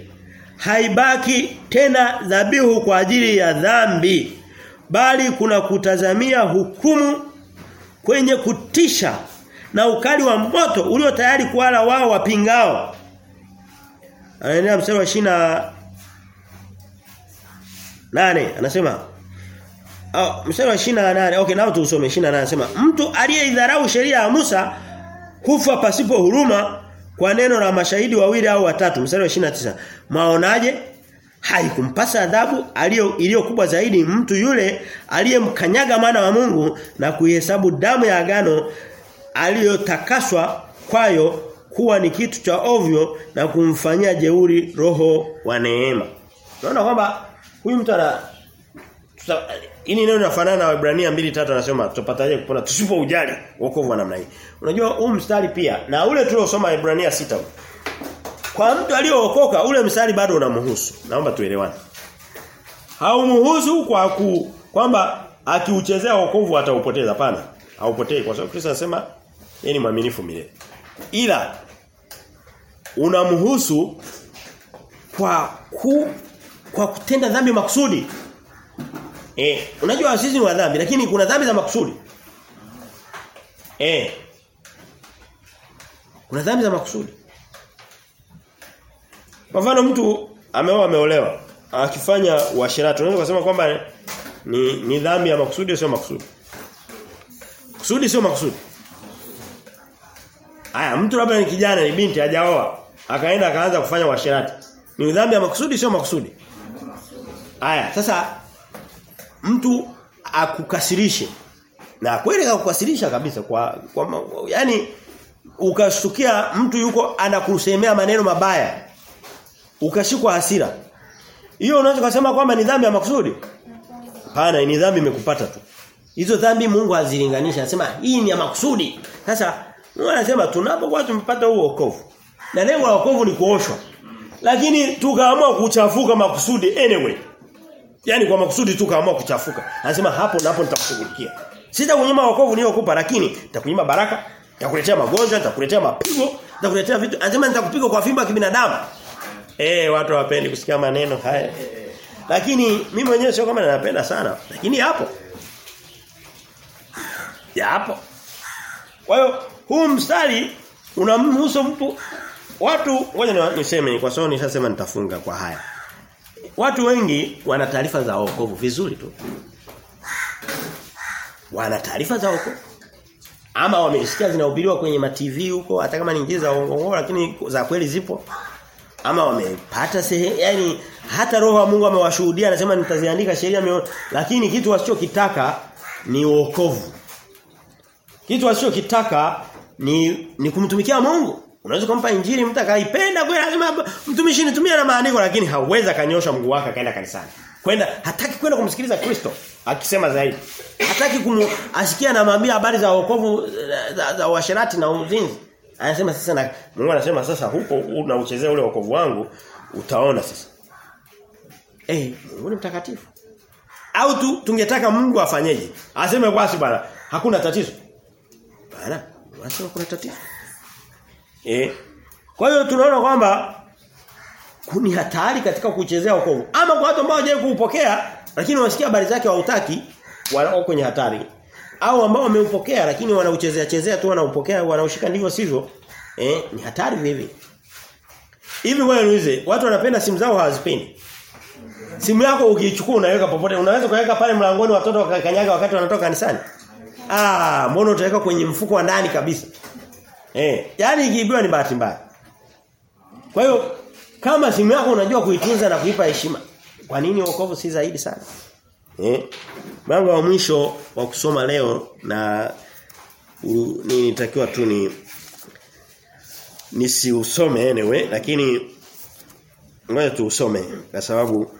haibaki tena dhabihu kwa ajili ya dhambi bali kuna kutazamia hukumu kwenye kutisha na ukali wa moto ulio tayari kuwala wao wapingao anaendelea mstari wa nane anasema Oh, mstari wa 28. Okay, nao tuusome 28 anasema mtu aliyeidharau sheria ya Musa hufa pasipo huruma kwa neno la mashahidi wawili au watatu. Mstari wa 29. Maonaje? Haikumpasa adhabu iliyo kubwa zaidi mtu yule aliyemkanyaga mwana wa Mungu na kuihesabu damu ya agano aliyotakaswa kwayo kuwa ni kitu cha ovyo na kumfanyia jeuri roho wa neema. Unaona kwamba huyu mtu ana Hili neno linafanana na Waebrania 2:3 anasema tutapataje kupona tusipo ujali wokovu wa namna hii. Unajua huu mstari pia na ule tuliosoma Waebrania 6. Kwa mtu aliyookoka ule mstari bado unamhusu. Naomba tuelewane. Haumhusu kwa ku kwamba akiuchezea wokovu ataupoteza hapana. Haupotei kwa sababu Kristo anasema yeye ni mwaminifu milele. Ila unamhusu kwa ku kwa kutenda dhambi makusudi. Eh, unajua sisi ni wa dhambi lakini kuna dhambi za makusudi. Eh. Kuna dhambi za makusudi. Kwa mfano mtu ameoa ameolewa, akifanya uasherati, unaweza kusema kwamba ni ni dhambi ya makusudi sio makusudi. Kusudi sio makusudi. Aya, mtu labda ni kijana ni binti hajaoa, akaenda akaanza kufanya uasherati. Ni dhambi ya makusudi sio makusudi. Aya, sasa mtu akukasirishe na kweli akukasirisha kabisa kwa, kwa yani ukashtukia mtu yuko anakusemea maneno mabaya ukashikwa hasira hiyo unaweza kusema kwamba ni dhambi ya makusudi? Hapana ni dhambi imekupata tu. Hizo dhambi Mungu hazilinganisha anasema hii ni ya makusudi. Sasa Mungu anasema tunapokuwa tumepata huo wokovu na lengo la wokovu ni kuoshwa lakini tukaamua kuchafuka makusudi anyway Yaani kwa makusudi tu kaamua kuchafuka. Anasema hapo napo nitakushughulikia. Sita kunyima wokovu niliokupa lakini nitakunyima baraka, nitakuletea magonjwa, nitakuletea mapigo, nitakuletea vitu. Anasema nitakupiga kwa fimbo ya kibinadamu. Eh, watu hawapendi kusikia maneno haya. Lakini mimi mwenyewe sio kama ninapenda sana, lakini hapo. Yapo. Kwa hiyo huu mstari unamhusu mtu watu ngoja niseme kwa sababu nishasema nitafunga kwa haya. Watu wengi wana taarifa za wokovu vizuri tu. Wana taarifa za wokovu. Ama wamesikia zinahubiriwa kwenye ma TV huko hata kama ni njia za uongo lakini za kweli zipo. Ama wamepata sehemu yani hata roho wa Mungu amewashuhudia anasema nitaziandika sheria mio, lakini kitu wasichokitaka ni wokovu. Kitu wasichokitaka ni ni kumtumikia Mungu. Unaweza kumpa injili mtu akaipenda kweli lazima mtumishi nitumie na maandiko lakini hauwezi kanyosha mguu wake akaenda kanisani. Kwenda hataki kwenda kumsikiliza Kristo akisema zaidi. Hataki kumu asikia anamwambia habari za wokovu za, za washerati na uzinzi. Anasema sasa na Mungu anasema sasa huko unauchezea ule wokovu wangu utaona sasa. Eh, hey, Mungu ni mtakatifu. Au tu tungetaka Mungu afanyeje? Aseme basi bwana, hakuna tatizo. Bwana, wacha kuna tatizo. Eh. Kwa hiyo tunaona kwamba kuni hatari katika kuchezea wokovu. Ama kwa watu ambao hawajawahi kuupokea lakini wasikia habari zake hautaki wao kwenye hatari. Au ambao wameupokea lakini wanauchezea chezea tu wanaupokea wanaushika ndivyo sivyo. Eh, ni hatari vivi. Hivi wewe niulize, watu wanapenda simu zao hawazipendi. Simu yako ukiichukua unaweka popote, unaweza kuweka pale mlangoni watoto wakakanyaga wakati wanatoka kanisani. Ah, mbona utaweka kwenye mfuko wa ndani kabisa? Eh, yani ikiibiwa ni bahati mbaya. Kwa hiyo kama simu yako unajua kuitunza na kuipa heshima, kwa nini wokovu si zaidi sana? Eh? Mlango wa mwisho wa kusoma leo na nitakiwa tu ni nisiusome anyway lakini ngoja tuusome kwa sababu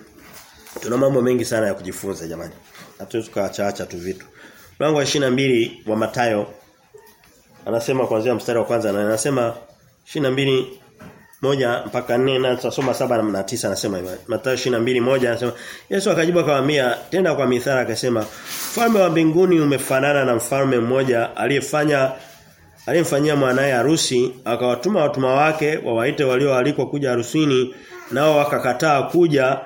tuna mambo mengi sana ya kujifunza jamani. Hatuwezi tukaacha tu vitu. Mlango wa mbili wa Matayo anasema kuanzia mstari wa kwanza na anasema 22 moja mpaka 4 na tutasoma saba na tisa anasema hivyo. Mathayo 22:1 anasema Yesu akajibu akamwambia tena kwa mithali akasema mfalme wa mbinguni umefanana na mfalme mmoja aliyefanya aliyemfanyia mwanae harusi akawatuma watuma wake wawaite walioalikwa kuja harusini nao wakakataa kuja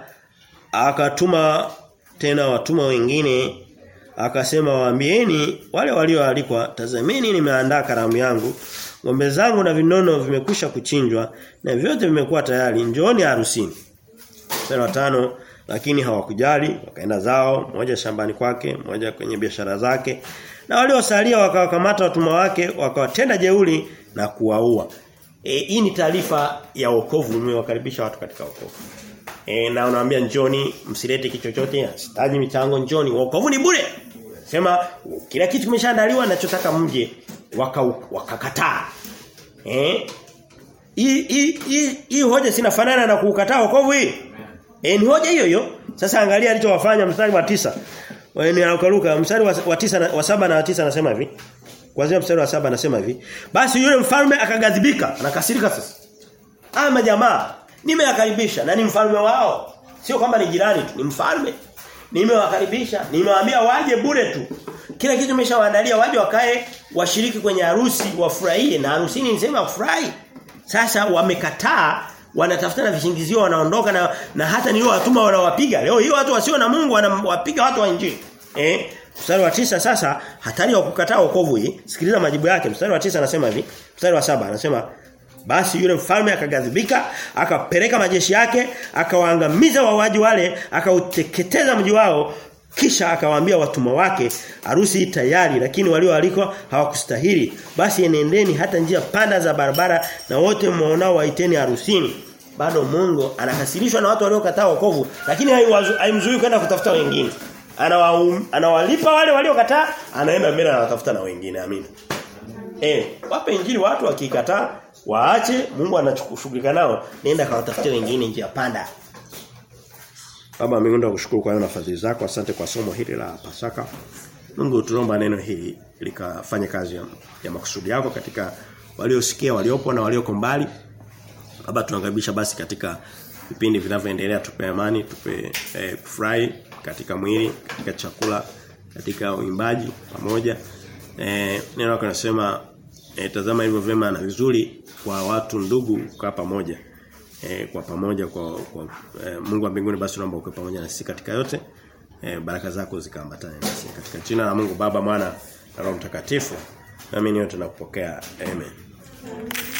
akatuma tena watuma wengine akasema waambieni wale walioalikwa tazameni nimeandaa karamu yangu. Ng'ombe zangu na vinono vimekusha kuchinjwa na vyote vimekuwa tayari. Njooni harusini. Tano lakini hawakujali wakaenda zao moja shambani kwake moja kwenye biashara zake. Na waliosalia wakawakamata watumwa wake wakawatenda jeuli na kuwaua. E, hii ni taarifa ya wokovu. Umewakaribisha watu katika wokovu e, na unawaambia njoni msilete kitu chochote sitaji michango njoni wokovu ni bure sema kila kitu kimeshaandaliwa nachotaka mje waka wakakataa eh hii hoja sinafanana na kukataa wokovu hii E, ni hoja hiyo hiyo. Sasa angalia alichowafanya mstari wa tisa Ni anaruka mstari wa, wa tisa na, wa saba na wa tisa anasema hivi. Kuanzia mstari wa saba anasema hivi. Basi yule mfalme akagadhibika, anakasirika sasa. Ama jamaa nimewakaribisha na ni mfalme wao. Sio kwamba ni jirani tu, ni mfalme. Nimewakaribisha, nimewaambia waje bure tu. Kila kitu nimeshawaandalia waje wakae washiriki kwenye harusi wafurahie na harusini nisema furahi. Sasa wamekataa wanatafuta na visingizio wanaondoka na na hata nilio watuma wanawapiga leo hiyo watu wasio na Mungu wanawapiga watu wa injili eh mstari wa tisa sasa hatari ya kukataa wokovu hii sikiliza majibu yake mstari wa tisa anasema hivi mstari wa saba anasema basi yule mfalme akagadhibika akapeleka majeshi yake akawaangamiza wawaji wale akauteketeza mji wao. Kisha akawaambia watumwa wake harusi tayari lakini walioalikwa hawakustahili. Basi enendeni hata njia panda za barabara na wote mwaonao waiteni harusini. Bado Mungu anakasirishwa na watu waliokataa wokovu lakini haimzuii kwenda kutafuta wengine. Anawa, anawalipa wale waliokataa anaenda mbele anatafuta na wengine. Amina. Eh wape injili watu wakikataa waache Mungu anachukua nao nenda kawatafutie wengine njia panda Baba mbinguni kushukuru kwa nafasi zako. Asante kwa somo hili la Pasaka. Mungu tunaomba neno hili likafanye kazi ya, ya makusudi yako katika waliosikia waliopo na walioko mbali. Baba tunakaribisha basi katika vipindi vinavyoendelea tupe amani, tupe eh, kufurahi katika mwili, katika chakula, katika uimbaji pamoja. Eh, neno lako nasema eh, tazama hivyo vema na vizuri kwa watu ndugu kukaa pamoja. E, kwa pamoja kwa, kwa e, Mungu wa mbinguni basi naomba ukae pamoja na sisi katika yote. E, baraka zako zikaambatane nasi katika jina la Mungu Baba Mwana na Roho Mtakatifu. Nami yote nakupokea. Amen